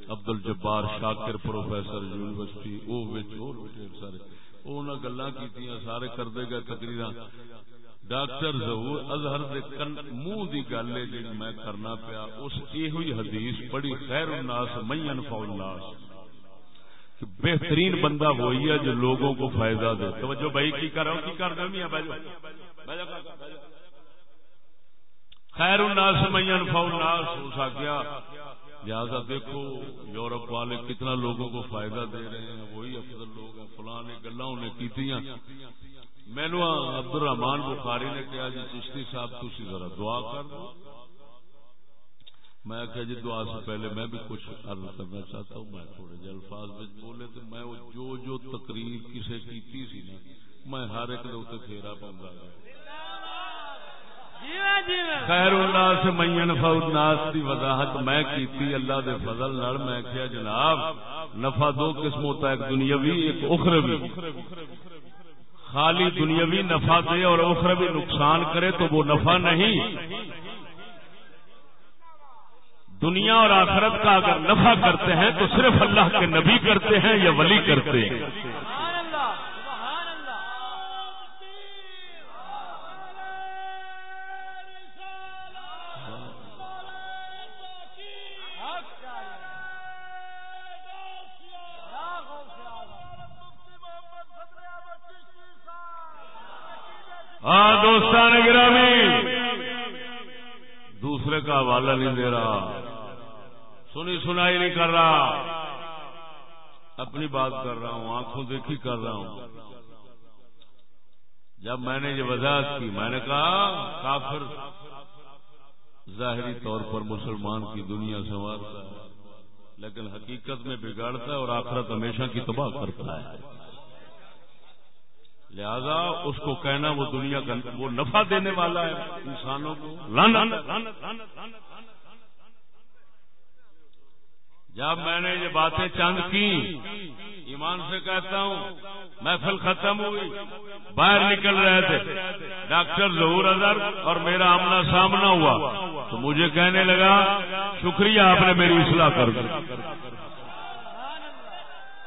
عبد الجبار شاکر پروفیسر یونیورسٹی، او وچ ہور وہ سارے۔ وہ گلا کی سارے کرتے گئے تقریر ڈاکٹر ظہور اظہر دے کن، منہ دی گل ہے جی میں کرنا پیا، اس یہ حدیث بڑی خیر الناس مین فول الناس بہترین بندہ وہی ہے جو لوگوں کو فائدہ دے توجہ بھائی کی کر رہا ہوں کی کر رہا ہوں خیر الناس مین فول الناس ہو سکیا لہٰذا دیکھو یورپ والے کتنا لوگوں کو فائدہ دے رہے ہیں وہی افضل لوگ ہیں فلاں گلا انہیں کی مینو عبد الرحمان بخاری نے کہا جی چشتی صاحب تھی ذرا دعا کر دو میں کہ جی دعا سے پہلے میں بھی کچھ عرض کرنا چاہتا ہوں، میں تھوڑے جی الفاظ میں بولے تو میں جو جو تقریر کسے کیتی سی نا، میں ہر ایک دے پھیرا پاؤں گا خیر الناس مین فوت دی وضاحت میں کیتی، اللہ دے فضل نال میں کیا جناب، نفع دو قسم ہوتا ہے ایک دنیاوی، ایک اخروی۔ خالی دنیاوی نفع دے اور اخروی نقصان کرے تو وہ نفع نہیں۔ دنیا اور آخرت کا اگر نفع کرتے ہیں تو صرف اللہ کے نبی کرتے ہیں یا ولی کرتے ہیں؟ ہاں دوستان گرامی، دوسرے کا حوالہ نہیں دے رہا۔ سنی سنائی نہیں کر رہا۔ اپنی بات کر رہا ہوں، آنکھوں دیکھی کر رہا ہوں۔ جب میں نے یہ وضاحت کی، میں نے کہا، کافر ظاہری طور پر مسلمان کی دنیا سنوارتا ہے، لیکن حقیقت میں بگاڑتا ہے اور آخرت ہمیشہ کی تباہ کرتا ہے۔ لہذا اس کو کہنا، وہ دنیا کا وہ نفع دینے والا ہے، انسانوں کو۔ جب میں نے یہ باتیں چند کی، ایمان سے کہتا ہوں، محفل ختم ہوئی، باہر نکل رہے تھے۔ ڈاکٹر ظہور اظہر اور میرا آمنا سامنا ہوا۔ تو مجھے کہنے لگا، شکریہ آپ نے میری اصلاح کر دی۔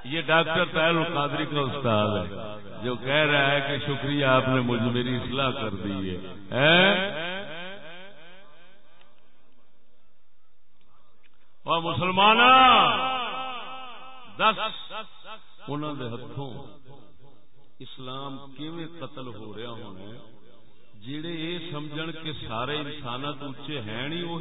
یہ ڈاکٹر تحل القادری کا استاد ہے، جو کہہ رہا ہے کہ شکریہ آپ نے مجھے میری اصلاح کر دی ہے۔ اور مسلمان دس انہوں ہاتھوں اسلام کیویں قتل ہو رہا ہونا جڑے یہ سمجھ کے سارے انسانات اچے ہیں نہیں، وہ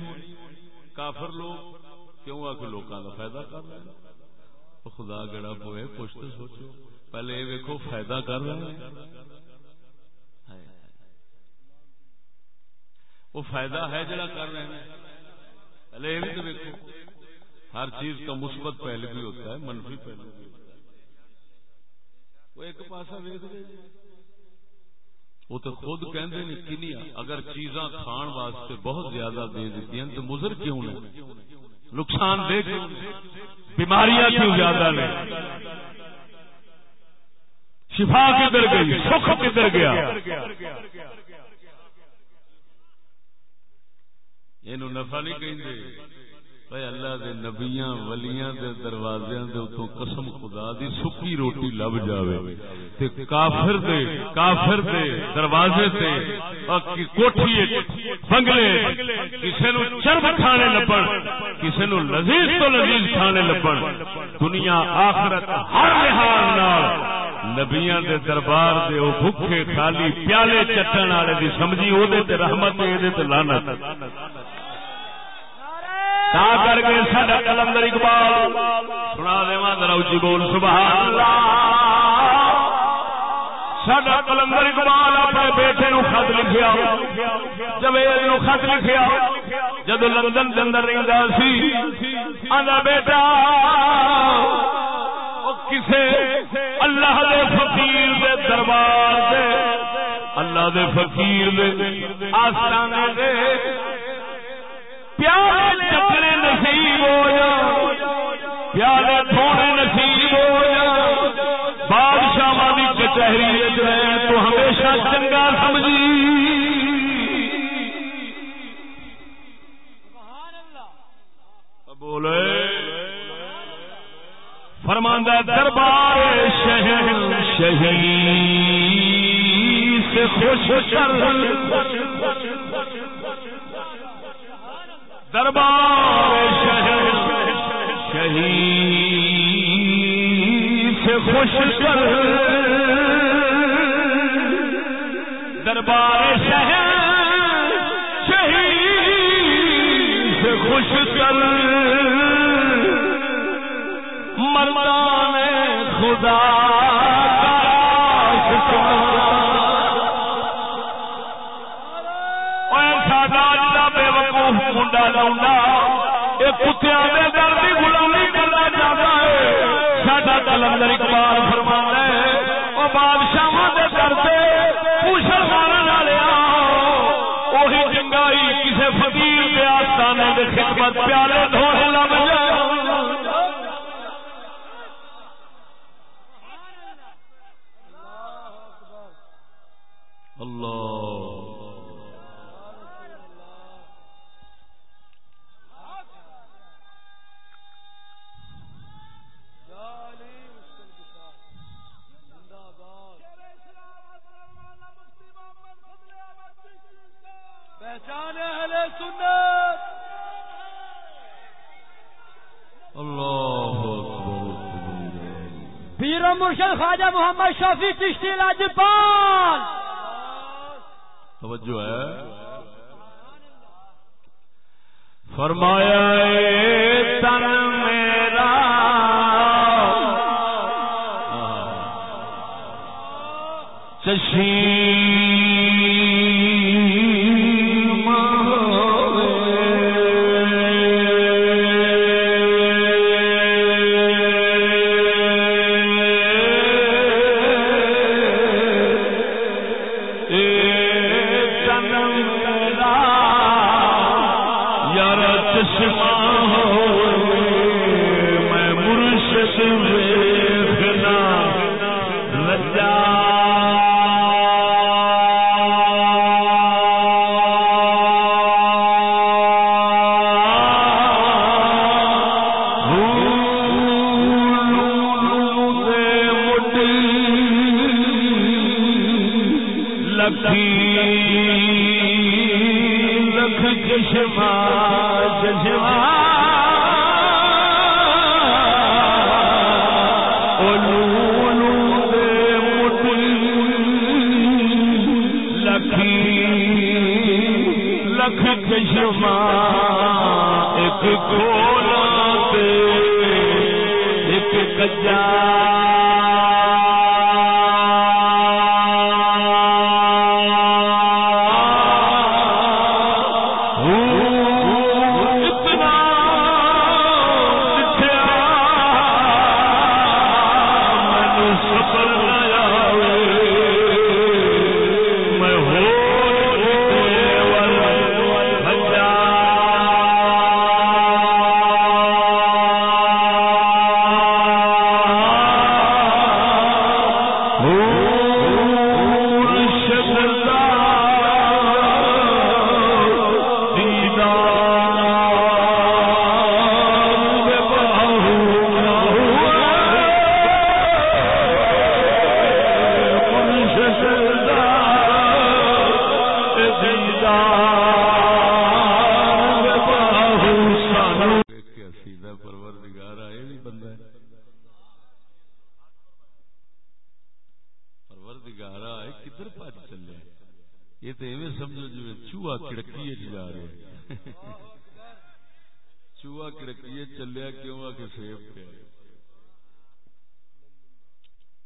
کافر لوگ۔ کیوں آ کے لوگوں کا فائدہ کر رہے ہیں؟ خدا گڑا پوئے، کچھ تو سوچو۔ پہلے یہ ویکو فائدہ کر رہے ہیں؟ وہ فائدہ ہے جڑا کر رہے ہیں؟ پہلے یہ بھی تو ویکو ہر چیز کا مثبت پہلے بھی ہوتا ہے، منفی پہلے بھی وہ ایک پاسا ویک وہ تو خود کہندے نے، کنیا، اگر چیزاں کھان واسطے بہت زیادہ دے دیتی ہیں تو مضر کیوں نہیں نقصان دے کیوں بیماریاں کیوں زیادہ نہیں شفا کدھر گئی؟ سکھ کدھر گیا؟ یہ نفع نہیں کہیں کہ اللہ دے نبیاں، ولیاں دے دروازیاں دے اتوں قسم خدا دی سکی روٹی لب جاوے۔ تے کافر دے کافر دے دروازے تے کوٹھی بنگلے، کسے نو چرب کھانے لبن، کسے نو لذیذ تو لذیذ کھانے لبن۔ دنیا آخرت ہر لحاظ نال نبیاں دے دربار دے او بھوکے خالی پیالے چٹن والے دی سمجھی او دے تے رحمت اے دے تے لعنت۔ کر کے سڈا کلندر اقبال سنا دے ذرا اچھی بول، سبحان اللہ۔ سڈا کلندر اقبال اپنے بیٹے نو خط لکھیا۔ جب نو خط لکھیا۔ جب لندن کے اندر رہتا سی آدھا بیٹا کسے اللہ دے فقیر دے دربار دے، اللہ دے فقیر دے آستانے دے پیارے چکرے نصیب ہو جا۔ پیارے تھوڑے نصیب ہو جا۔ بادشاہ کی کچہری رہے تو ہمیشہ چنگا سمجھی۔ بولے۔ فرماندہ دربار شہر شہری سے خوش کر۔ دربار شہر شہید سے خوش کر دربار شہر شہید سے خوش کر مردان خدا یہ کتیا کے در کی غلامی کرنا چاہتا ہے۔ ساڈا کلندر اقبال فرما مرشد خواجہ محمد شفیع چشتی لاجپال توجہ ہے۔ فرمایا تن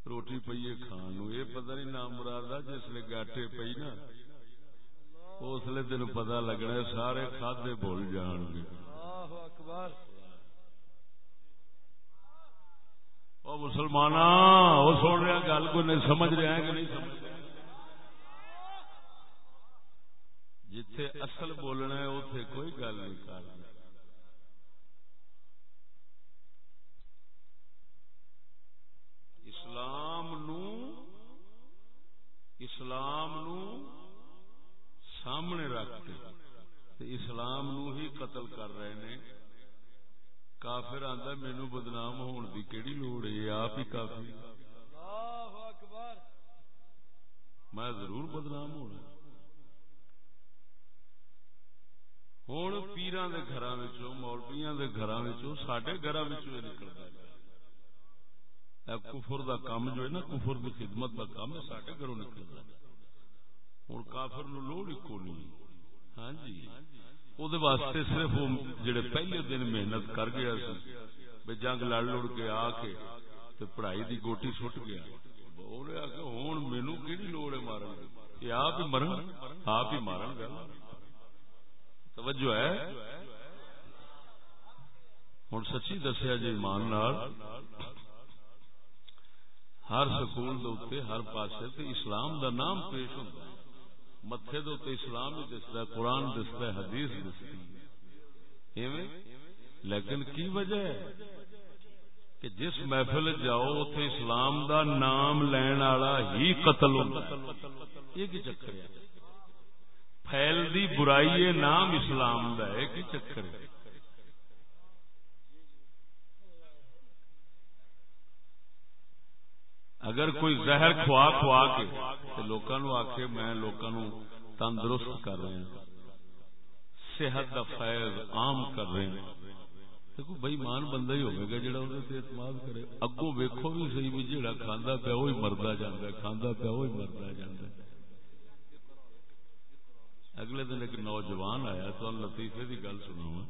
روٹی پیے کھان یہ پتہ نہیں نام مراد جس نے گاٹے پی نا۔ اسلے تین پتا لگنا سارے کھاتے بھول جان گے۔ وہ مسلمان وہ سن رہا گل کو نہیں سمجھ رہا کہ نہیں جتھے اصل بولنا ہے اتے کوئی گل نہیں کر اسلام نو اسلام نو سامنے رکھ کے اسلام نو ہی قتل کر رہے نے۔ کافر آدھا مینو بدنام ہونے کی کہڑی لوڑ ہے؟ آپ ہی کافی میں ضرور بدنام ہونا ہوں پیران کے گھر مولبیا کے گھر سڈے گھر نکلتا کفر دا کام جو ہے نا کفر کی خدمت دا کام ہے گھروں نکلتا ہے۔ ہوں کافر نو لوڑ ہی کو نہیں ہاں جی۔ وہ واسطے صرف جڑے پہلے دن محنت کر گیا سی۔ جنگ لڑ لڑ کے آ کے پڑھائی دی گوٹی سٹ گیا۔ ہوں مینو کہ لوڑ ہے مارن یہ آپ ہی مرن۔ آپ ہی مارن گا۔ توجہ ہے۔ ہوں سچی دسیا جی ایمان ہر سکول ہر پاسے اسلام دا نام پیش ہوتا متے دے اسلام ہی دستا قرآن دستا حدیث دستی لیکن کی وجہ ہے؟ کہ جس محفل جاؤ اتے اسلام دا نام لین والا ہی قتل یہ کی چکر ہے؟ پھیل دی برائی نام اسلام دا ہے کی چکر ہے؟ اگر کوئی زہر کھوا کھوا کے لوگوں آخ میں لوگوں تندرست کر رہا ہوں صحت کا فیض عام کر رہے ہیں دیکھو بھائی مان بندہ ہی ہوگا گا جڑا انہیں اعتماد کرے۔ اگوں ویکو بھی صحیح بھی جڑا کھانا پیا وہی مردا جانا کھانا پیا وہی مردا جانا اگلے دن ایک نوجوان آیا، تو لطیفے کی گل سنا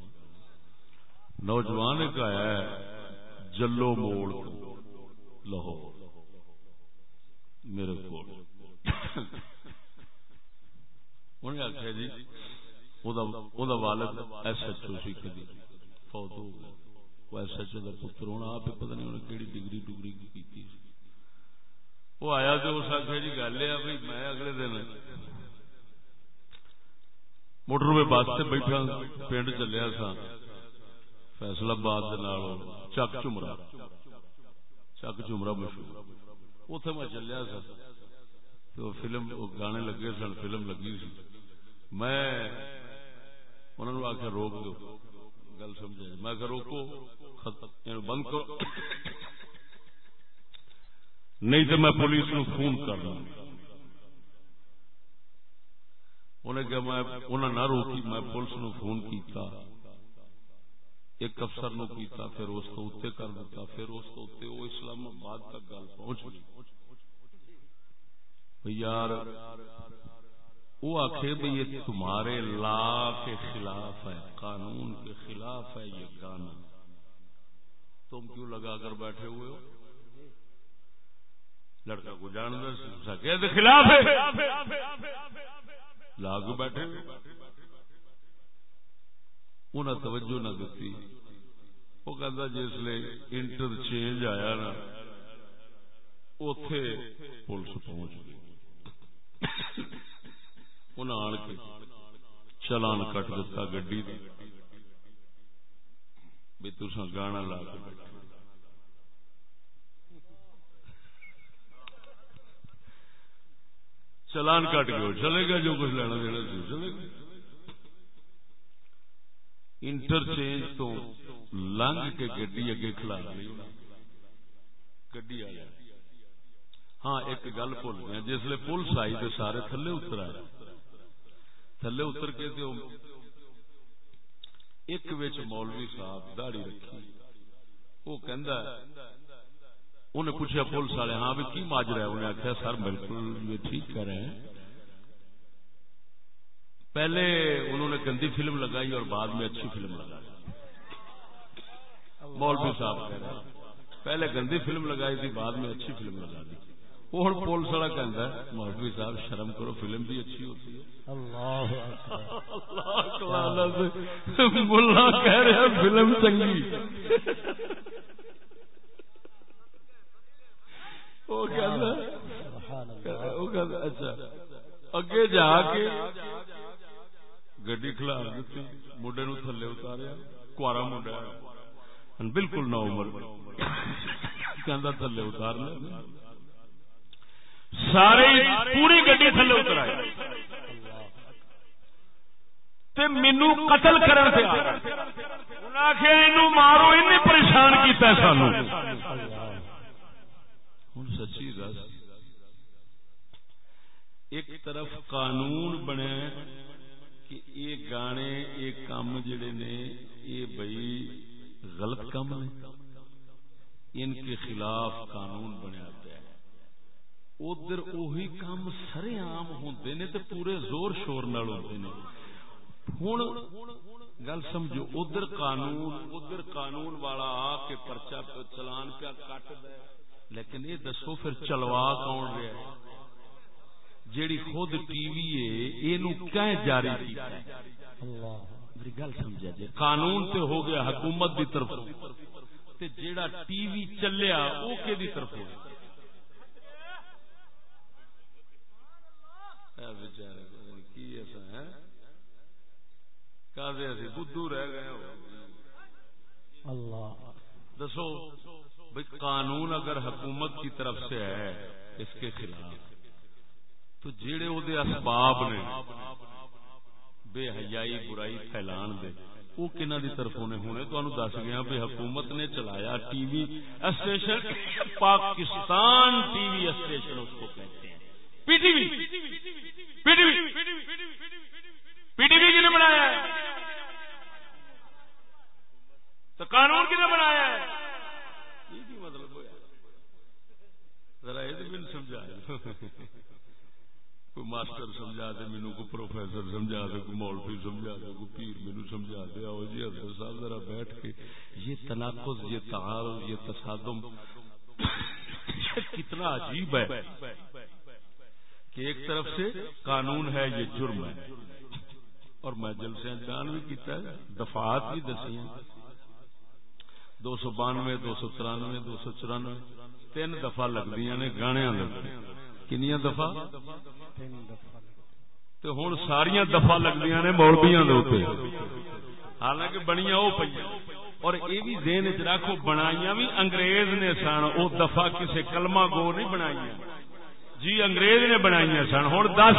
نوجوان ایک آیا جلو موڑ لاہور میرے کو انہیں آخیا جی والد ایس ایچ او سی کدی فوت ہو گیا وہ ایس ایچ او کا پتر ہونا، آپ نہیں انہیں کہڑی ڈگری ڈگری کی وہ آیا تو اس آخیا جی گل ہے بھائی میں اگلے دن موٹر وے بس سے بیٹھا، پنڈ چلیا سا۔ فیصلہ آباد چک چمرا چک چمرا مشہور۔ اتے میں چلیا سا۔ تو فلم گانے لگے سن، فلم لگی سی۔ میں انہوں نے آخر روک دو۔ گل سمجھا جی۔ میں آخر روکو۔ یعنی بند کرو۔ نہیں تو میں پولیس نو فون کر رہا انہیں کہ میں انہیں نہ روکی، میں پولیس نو فون کیتا۔ ایک افسر نو کیتا، پھر اس کو اتنے کر دیتا پھر اس کو اتنے وہ اسلام آباد تک گل پہنچ گئی۔ یار، وہ آخ بھائی یہ تمہارے لا کے خلاف ہے، قانون کے خلاف ہے یہ گانا۔ تم کیوں لگا کر بیٹھے ہوئے ہو؟ لڑکا کو جان دے خلاف ہے۔ لاگو بیٹھے انہیں توجہ نہ دیتی وہ کہتا جسے انٹرچینج آیا نا اتے پولیس پہنچ گئی۔ آن کے چلان کٹ دتا گڈی بھی تسا گانا لا کے بیٹھے۔ چلان کٹ گئے۔ چلے گا جو کچھ لینا دینا چلے گا انٹرچینج تو لنگ کے گڈی اگے کھلا گڈی آیا ہاں ایک گل بھول گیا جسے پولیس آئی تو سارے تھلے اتر آئے تھلے اتر کے تو ایک مولوی صاحب داڑی رکھی وہ انہیں پوچھا پولیس والے ہاں بھی کی ماجرا ہے انہیں آخیا سر بالکل یہ ٹھیک کر رہے ہیں پہلے انہوں نے گندی فلم لگائی اور بعد میں اچھی فلم لگائی۔ مولوی صاحب کہہ رہے پہلے گندی فلم لگائی تھی بعد میں اچھی فلم لگا دی۔ وہ ہوں پولیس والا کہہ مولوی صاحب شرم کرو فلم بھی اچھی ہوتی ہے۔ ملا کہہ رہے فلم چنگی۔ اچھا۔ اگے جا کے گڈی کھلار دیتی مڈے نو تھلے اتاریا کارا منڈا بالکل نو عمر کہ تھلے اتار لیا سارے پوری گڈی تھلے اتر آئے مینو قتل کرن سے مارو ان پریشان کیتا سانو ہوں سچی دس ایک طرف قانون بنے کہ یہ گانے، یہ کام جڑے نے، یہ بھائی غلط کام نے۔ ان کے خلاف قانون بنیا پیا ادھر اہی کام سرے عام ہوتے نے تو پورے زور شور نال ہوتے نے۔ ہوں گل سمجھو، ادھر قانون ادھر قانون والا آ کے پرچا چلان پیا کٹ دے، لیکن یہ دسو پھر چلوا کون رہا ہے؟ جیڑی خود ٹی وی ہے جاری میری گل سمجھا جی قانون تے ہو گیا حکومت دی طرف۔ تے جیڑا ٹی وی چلیا وہ کہ طرف ہو کی ایسا ہے۔ بدھو رہ گئے اللہ دسو بھائی قانون اگر حکومت کی طرف سے ہے، اس کے خلاف۔ تو جیڑے او دے اسباب نے بے حیائی برائی پھیلان دے وہ کنہ دی طرف ہونے ہونے تو انو دس گیا بے حکومت نے چلایا T V, station Pakistan T V station اس کو کہتے ہیں۔ P T V, P T V, P T V کنے بنایا ہے۔ تو قانون کنے بنایا ہے؟ یہ کی مطلب ہوا ذرا یہ بھی سمجھا۔ کوئی ماسٹر سمجھا دے مینو کو پروفیسر سمجھا دے، کوئی مولوی سمجھا دے، کوئی پیر مینو سمجھا دے، آؤ جی حضرت صاحب ذرا بیٹھ کے۔ یہ تناقض، یہ تعارض، یہ تصادم کتنا عجیب ہے کہ ایک طرف سے قانون ہے، یہ جرم ہے۔ اور میں جلسے بیان بھی کیتا ہے، دفعات بھی دسی ہیں دو سو بانوے، دو سو ترانوے، دو سو چورانوے، تین دفعہ لگتی نے، گانے کنیا دفعہ ہوں ساریا دفا لگتی نے مولبیا حالانکہ بنیا وہ پہ اور یہ بھی دین چ رکھو بنائی بھی انگریز نے سن وہ دفا کسی کلما گو نہیں بنائی جی انگریز نے بنائی سن ہوں دس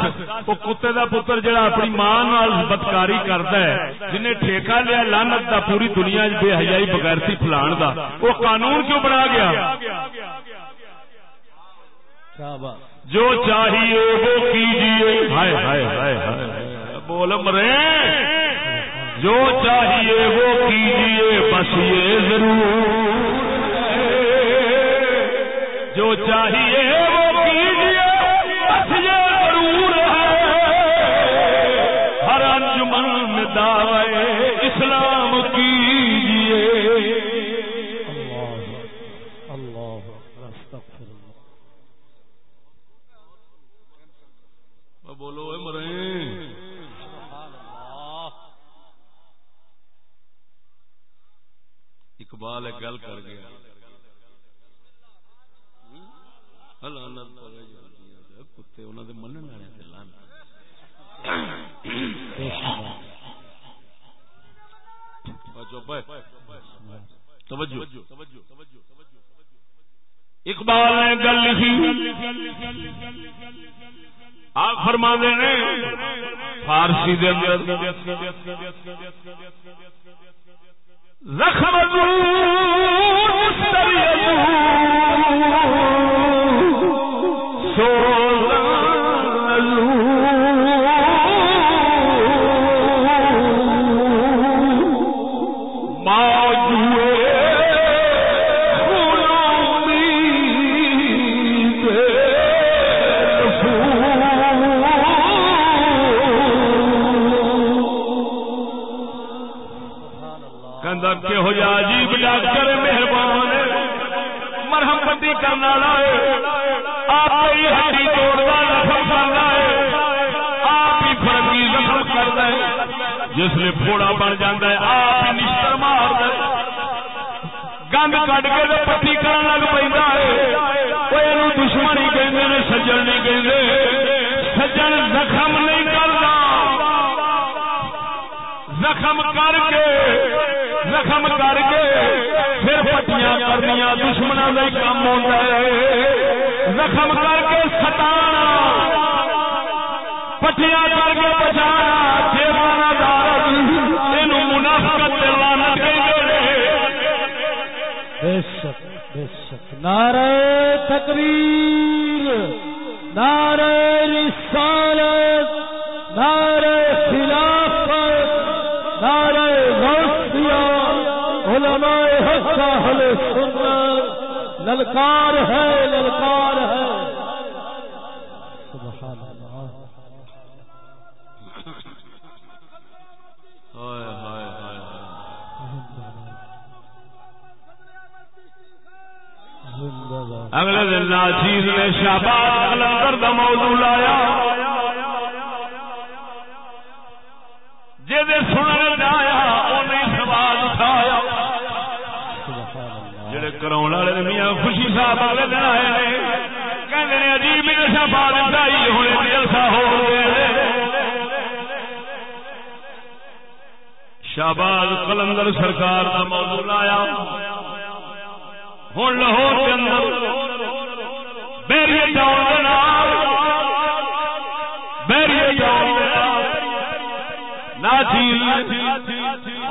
وہ کتے کا پتر جہاں اپنی ماں بدکاری کرتا ہے جنہیں ٹھیکہ لیا لانت دا پوری دنیا بے حیائی بغیرتی فلان دا وہ قانون کیوں بنا گیا جو چاہیے وہ کیجیے ہائے ہائے ہائے ہائے۔ بول مرے جو چاہیے وہ کیجیے بس یہ ضرور۔ جو چاہیے وہ کیجیے اقبال ایک گل کر گیا۔ ہاں؟ کتے انہوں نے من والے اقبال نے گل لکھی۔ آپ فرما دے فارسی دے اندر زخم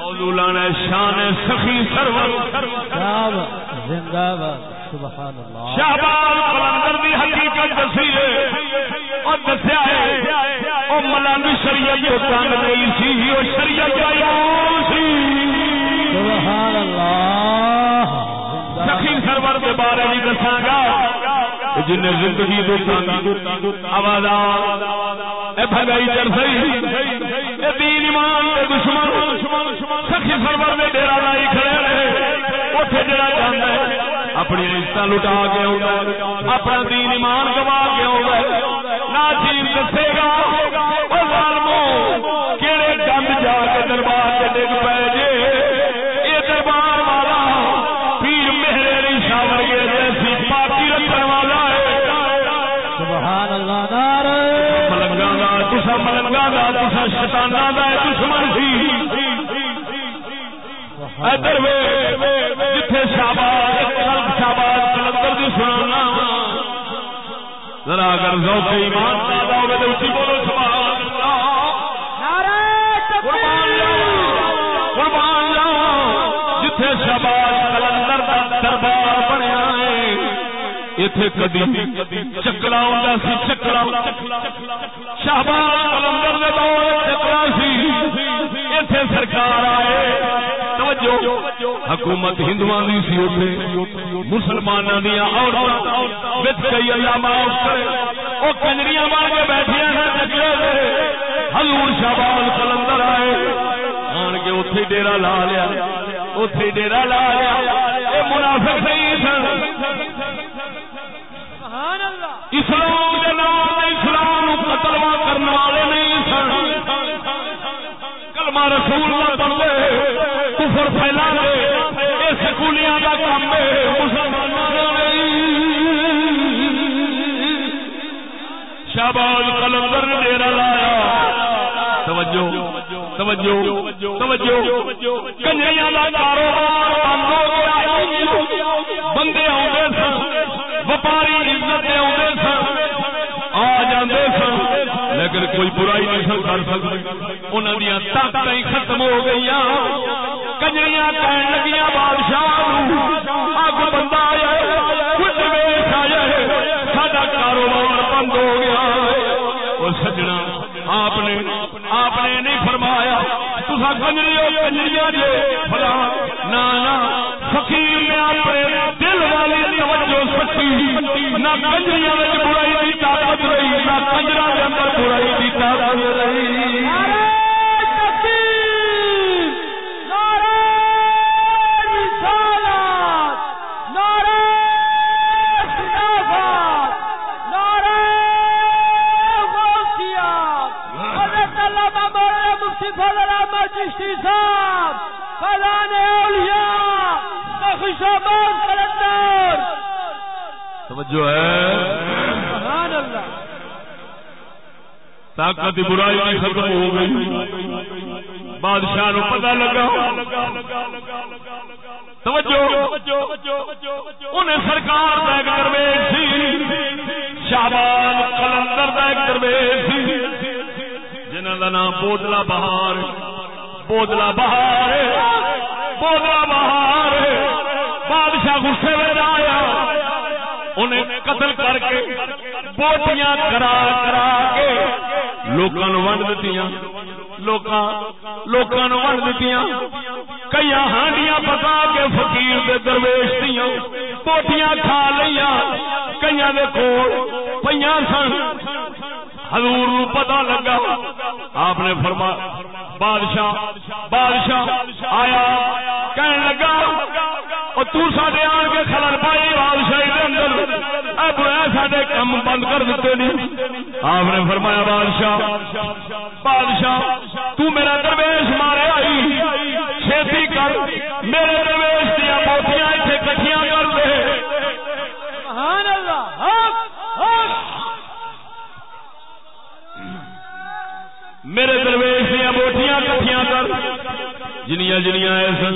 موضوع لانا شان سخی سرور۔ زندہ باد سبحان اللہ۔ شہباز قلندر دی حقیقت دسی ہے۔ اور دسیا ہے او ملانگی شریعت کو تنگ نہیں سی او شریعت کا امام سی۔ سبحان اللہ۔ سخی سرور کے بارے بھی دساں گا۔ جن زندگی دو تنگ، آواز اے بھگائی چر سہی، اے دین ایمان دے دشمن، سخی سرور نے ڈیرا لائی کھڑے رہے، اوتھے جڑا جاندا ہے، اپنی عزت لٹا کے آؤں اپنا دین ایمان گوا کے آؤں نہ چیز دسے گا، او ظالمو، کیڑے گند جا کے دربار ادھر جتھے شاباش شاباش کلندر دی سنانا ذرا اگر ذوق ایمان پیدا ہوے تے بولو سبحان کلندر دربار بنیا ہے کدی چکلا سی، چکلا شہباز کلندر دور چکلا سی، ایتھے سرکار آئے۔ حکومت ہندواں دی سی اوتھے مسلماناں دی عورتاں وچ کئی اللہ معاف کرے۔ او کنجریاں مار کے دے حضور شہباز کلندر آئے۔ آن کے اوتھے ڈیرا لا لیا اوتھے ڈیرا لا لیا۔ منافق نہیں سن۔ اسلام کے نام اسلام قتل کرنے والے سن کلمہ رسول کا بندے، کفر پھیلا دے یہ سکولیاں کا کام ہے مسلمانوں کا نہیں شہباز قلندر نے ڈیرا لایا۔ توجہ توجہ توجہ۔ کنجریاں کا کاروبار بند ہو گیا۔ بندے آتے سن، وپاری عزت آتے سن۔ آ جاندے سن۔ لیکن کوئی برائی نہیں سن کر سکتا انہوں دیا طاقت ہی ختم ہو گئی کنجریاں کہن لگیاں، بادشاہ اگ بندہ آیا تصا کنجری ہو کنجریاں جے فلاں نہ نہ فقیر نے اپنے دل والی توجہ سچی، نہ کنجریاں وچ برائی دی طاقت رہی، نہ کنجرا دے اندر برائی دی طاقت رہی۔ توجہ ہے۔ طاقت برائی نہیں ختم ہو گئی۔ بادشاہ نو پتا لگا۔ توجہ۔ انہیں سرکار کا ایک درویش سی۔ شہبان کلندر کا ایک درویش سی۔ جنہوں کا نام بودلا بہار۔ بودلا بہار بودلا بہار بادشاہ غصے میں آیا، انہیں قتل کر کے بوٹیاں کرا کرا کے لوکاں نو ونڈ دتیاں۔ لوکاں لوکاں نو ونڈ دتیاں۔ کئی ہانڈیاں پکا کے فقیر دے درویش دیاں۔ بوٹیاں کھا لیاں کئیاں دے کول پیاں سن۔ حضور نو پتہ لگا۔ آپ نے فرما بادشاہ بادشاہ آیا کہنے لگا تو سڈے آن کے خلل پائی بادشاہی دے اندر اب سڈے کم بند کر دیتے نہیں آپ نے فرمایا بادشاہ بادشاہ تو میرا درویش مارے آئی چھتی کر میرے درویش دیا موتیاں اتنے کٹیاں کر دے. سبحان اللہ حق حق میرے درویش جنیاں جنیاں سن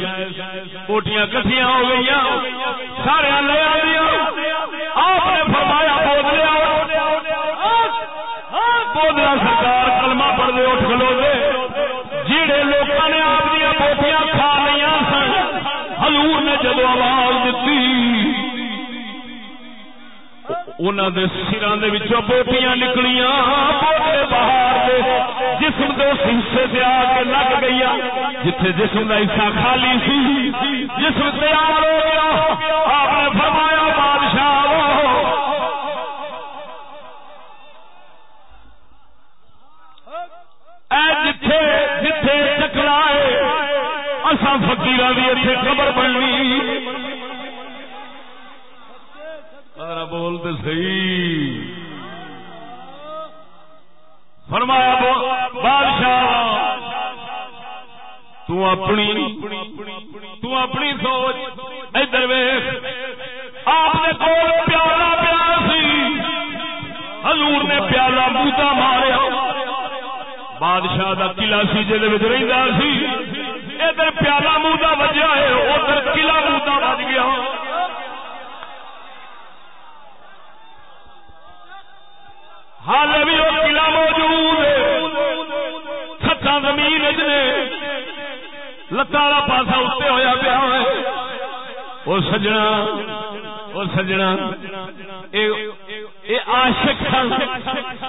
کوٹیاں کٹیاں ہو گئی سارے لے آدیا آپ نے فرمایا بودلیا بودلا سرکار کلمہ پڑھ دے، اٹھ کھلو دے۔ جہے لوگوں نے آپ دیا کوٹیاں کھا لیا سن، حضور نے جدو آواز دیتی انہوں نے سران بوٹیاں نکلیاں، بوٹے باہر دے۔ جسم دو حصے سے آ کے لگ گئی جتھے جسم کا حصہ خالی سی۔ جسم تیار ہو گیا۔ آپ نے فرمایا، بادشاہ جتھے جتھے چکرائے اصا فکیر بھی اتنے خبر بننی۔ بولتے سی فرمایا بادشاہ، تو اپنی تو اپنی سوچ ادھر ویخ آپ نے کول پیالہ پیا سی۔ حضور نے پیالہ موتا ماریا۔ بادشاہ دا قلعہ سی جی رہتا سی۔ ادھر پیالہ موتا بجیا ہے، ادھر قلعہ موتا بج گیا۔ حال بھی وہ قلعہ موجود ہے۔ زمین نے لتا پاسا اتنے ہوا پیا وہ سجنا وہ سجنا۔ یہ آشک سن۔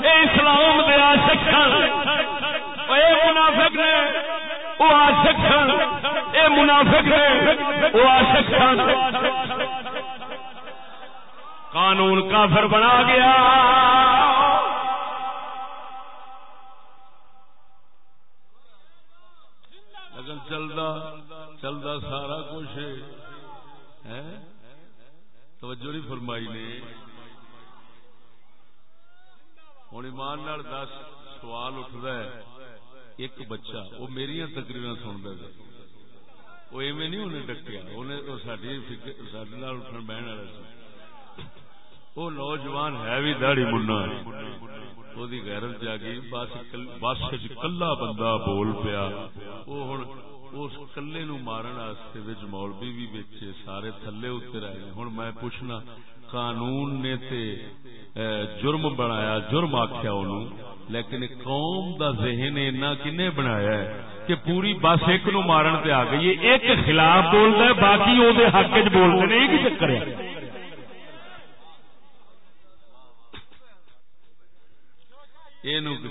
یہ اسلام دے آشک سن۔ یہ منافق نے وہ آشک سن۔ یہ منافق نے وہ آشک سن۔ قانون کافر بنا گیا۔ لیکن چلتا چلتا سارا کچھ ہے۔ توجہ نہیں فرمائی نے۔ ہوں ایمان دس، سوال اٹھتا ہے۔ ایک بچہ، وہ میری تقریر سنتا ہے۔ وہ ایویں نہیں انہیں ڈکیا، انہیں ساری اٹھن بہن والا سی۔ وہ نوجوان ہے بھی دہڑی منا۔ وہی غیرت جاگی، بس بس کلا بندہ بول پیا۔ وہ ہوں اس کلے نو مارن واسطے وچ مولوی بھی وچ سارے تھلے اتر آئے ہن میں پوچھنا، قانون نے تے جرم بنایا، جرم آکھیا انہوں لیکن قوم دا ذہن اینا کنے بنایا ہے کہ پوری بس ایک نو مارن تے آ گئی ایک خلاف بولدا ہے، باقی او دے حق وچ بولتے ہیں یہ چکر ہے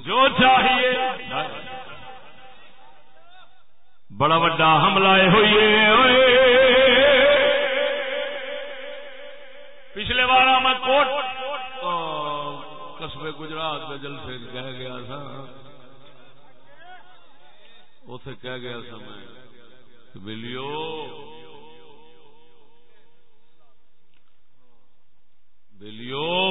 جو چاہیے بڑا وڈا حملہ ہوئی پچھلے بار میں کوٹ قصبے گجرات میں جلسے کہہ گیا تھا۔ اتے کہہ گیا تھا میں بلیو بلیو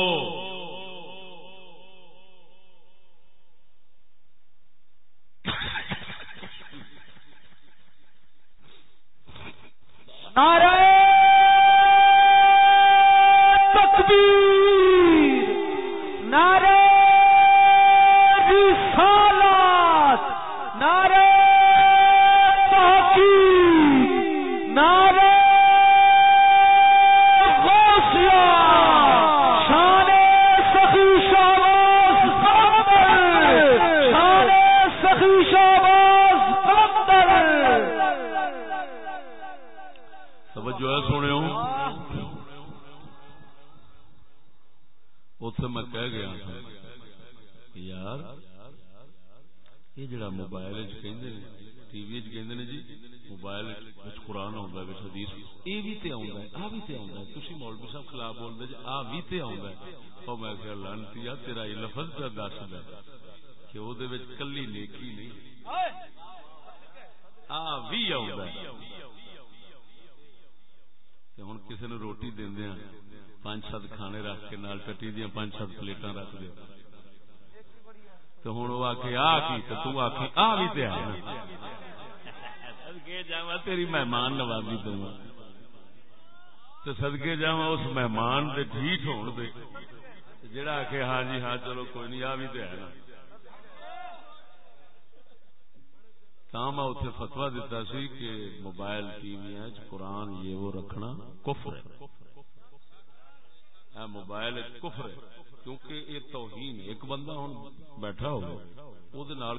موبائل کفر ہے کیونکہ یہ توہین ایک بندہ ہوں بیٹھا ہو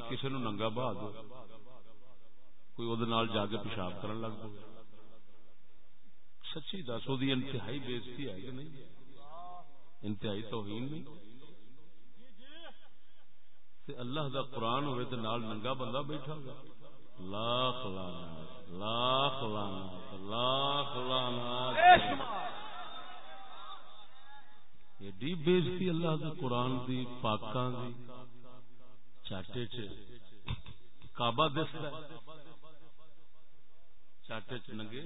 کسی نو ننگا بہا دو کوئی وہ جا کے پیشاب کرن لگ پو سچی دس وہ انتہائی بےزتی ہے کہ نہیں انتہائی توہین نہیں اللہ دا قرآن ہوئے تو نال ننگا بندہ بیٹھا ہوا لاکھ لانا لاکھ لانا لاکھ لانا ایڈی بےزتی اللہ دے قرآن دی، پاکاں دی۔ چاٹے چ کعبہ دستا چاٹے چ نگے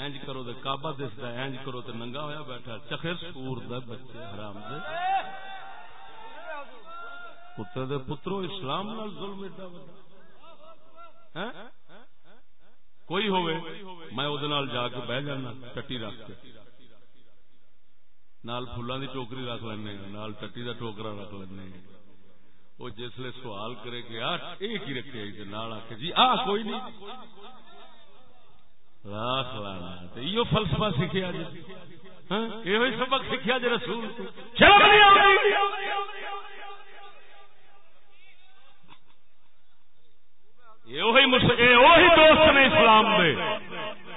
اینج کرو تے کعبہ دستا اینج کرو تے ننگا ہویا بیٹھا چخر سور دے بچے حرام دے۔ پتر دے پترو اسلام نال ظلم ایڈا وڈا ہیں کوئی ہوئے، میں وہ جا کے بہ جانا، ٹٹی رکھ کے۔ نال فلاں دی ٹوکری رکھ لینے، نال ٹٹی دا ٹوکرا رکھ لینے۔ وہ جسے سوال کرے کہ آ یہ کی رکھے آئی نال آ کے جی آ، کوئی نہیں۔ راک لانا یہ فلسفہ سیکھا جی ہاں، یہ سبق سیکھا جی رسول چلو دوست نے اسلام دے۔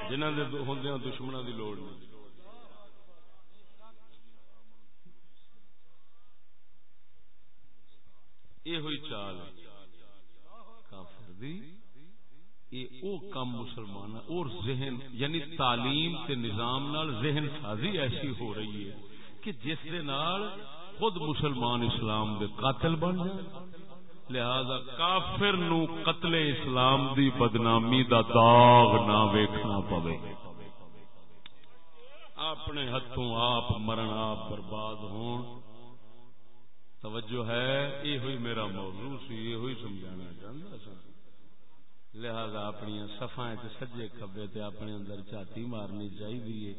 جنہ دے ہوں دشمنوں کی لوڑ نہیں۔ یہ ہوئی چال کافر دی۔ یہ او کم مسلمان اور ذہن یعنی تعلیم تے نظام نال ذہن سازی ایسی ہو رہی ہے کہ جس دے نال خود مسلمان اسلام دے قاتل بن جائے۔ لہذا کافر نو قتل اسلام دی بدنامی دا داغ نہ ویکھنا پوے۔ اپنے ہاتھوں آپ مرن، آپ برباد ہون۔ توجہ ہے یہ ہوئی میرا موضوع سی یہ ہوئی سمجھانا چاہتا سا۔ لہذا اپنی سفا سجے کبے تے اپنے اندر چاتی مارنی چاہیے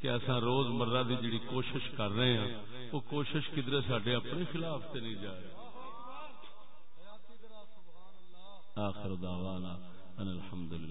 کہ اصا روز مرہ دی جڑی کوشش کر رہے ہیں وہ کوشش کدھر سڈے اپنے خلاف تے نہیں جا رہی۔ آخر دعوانا أن الحمد لله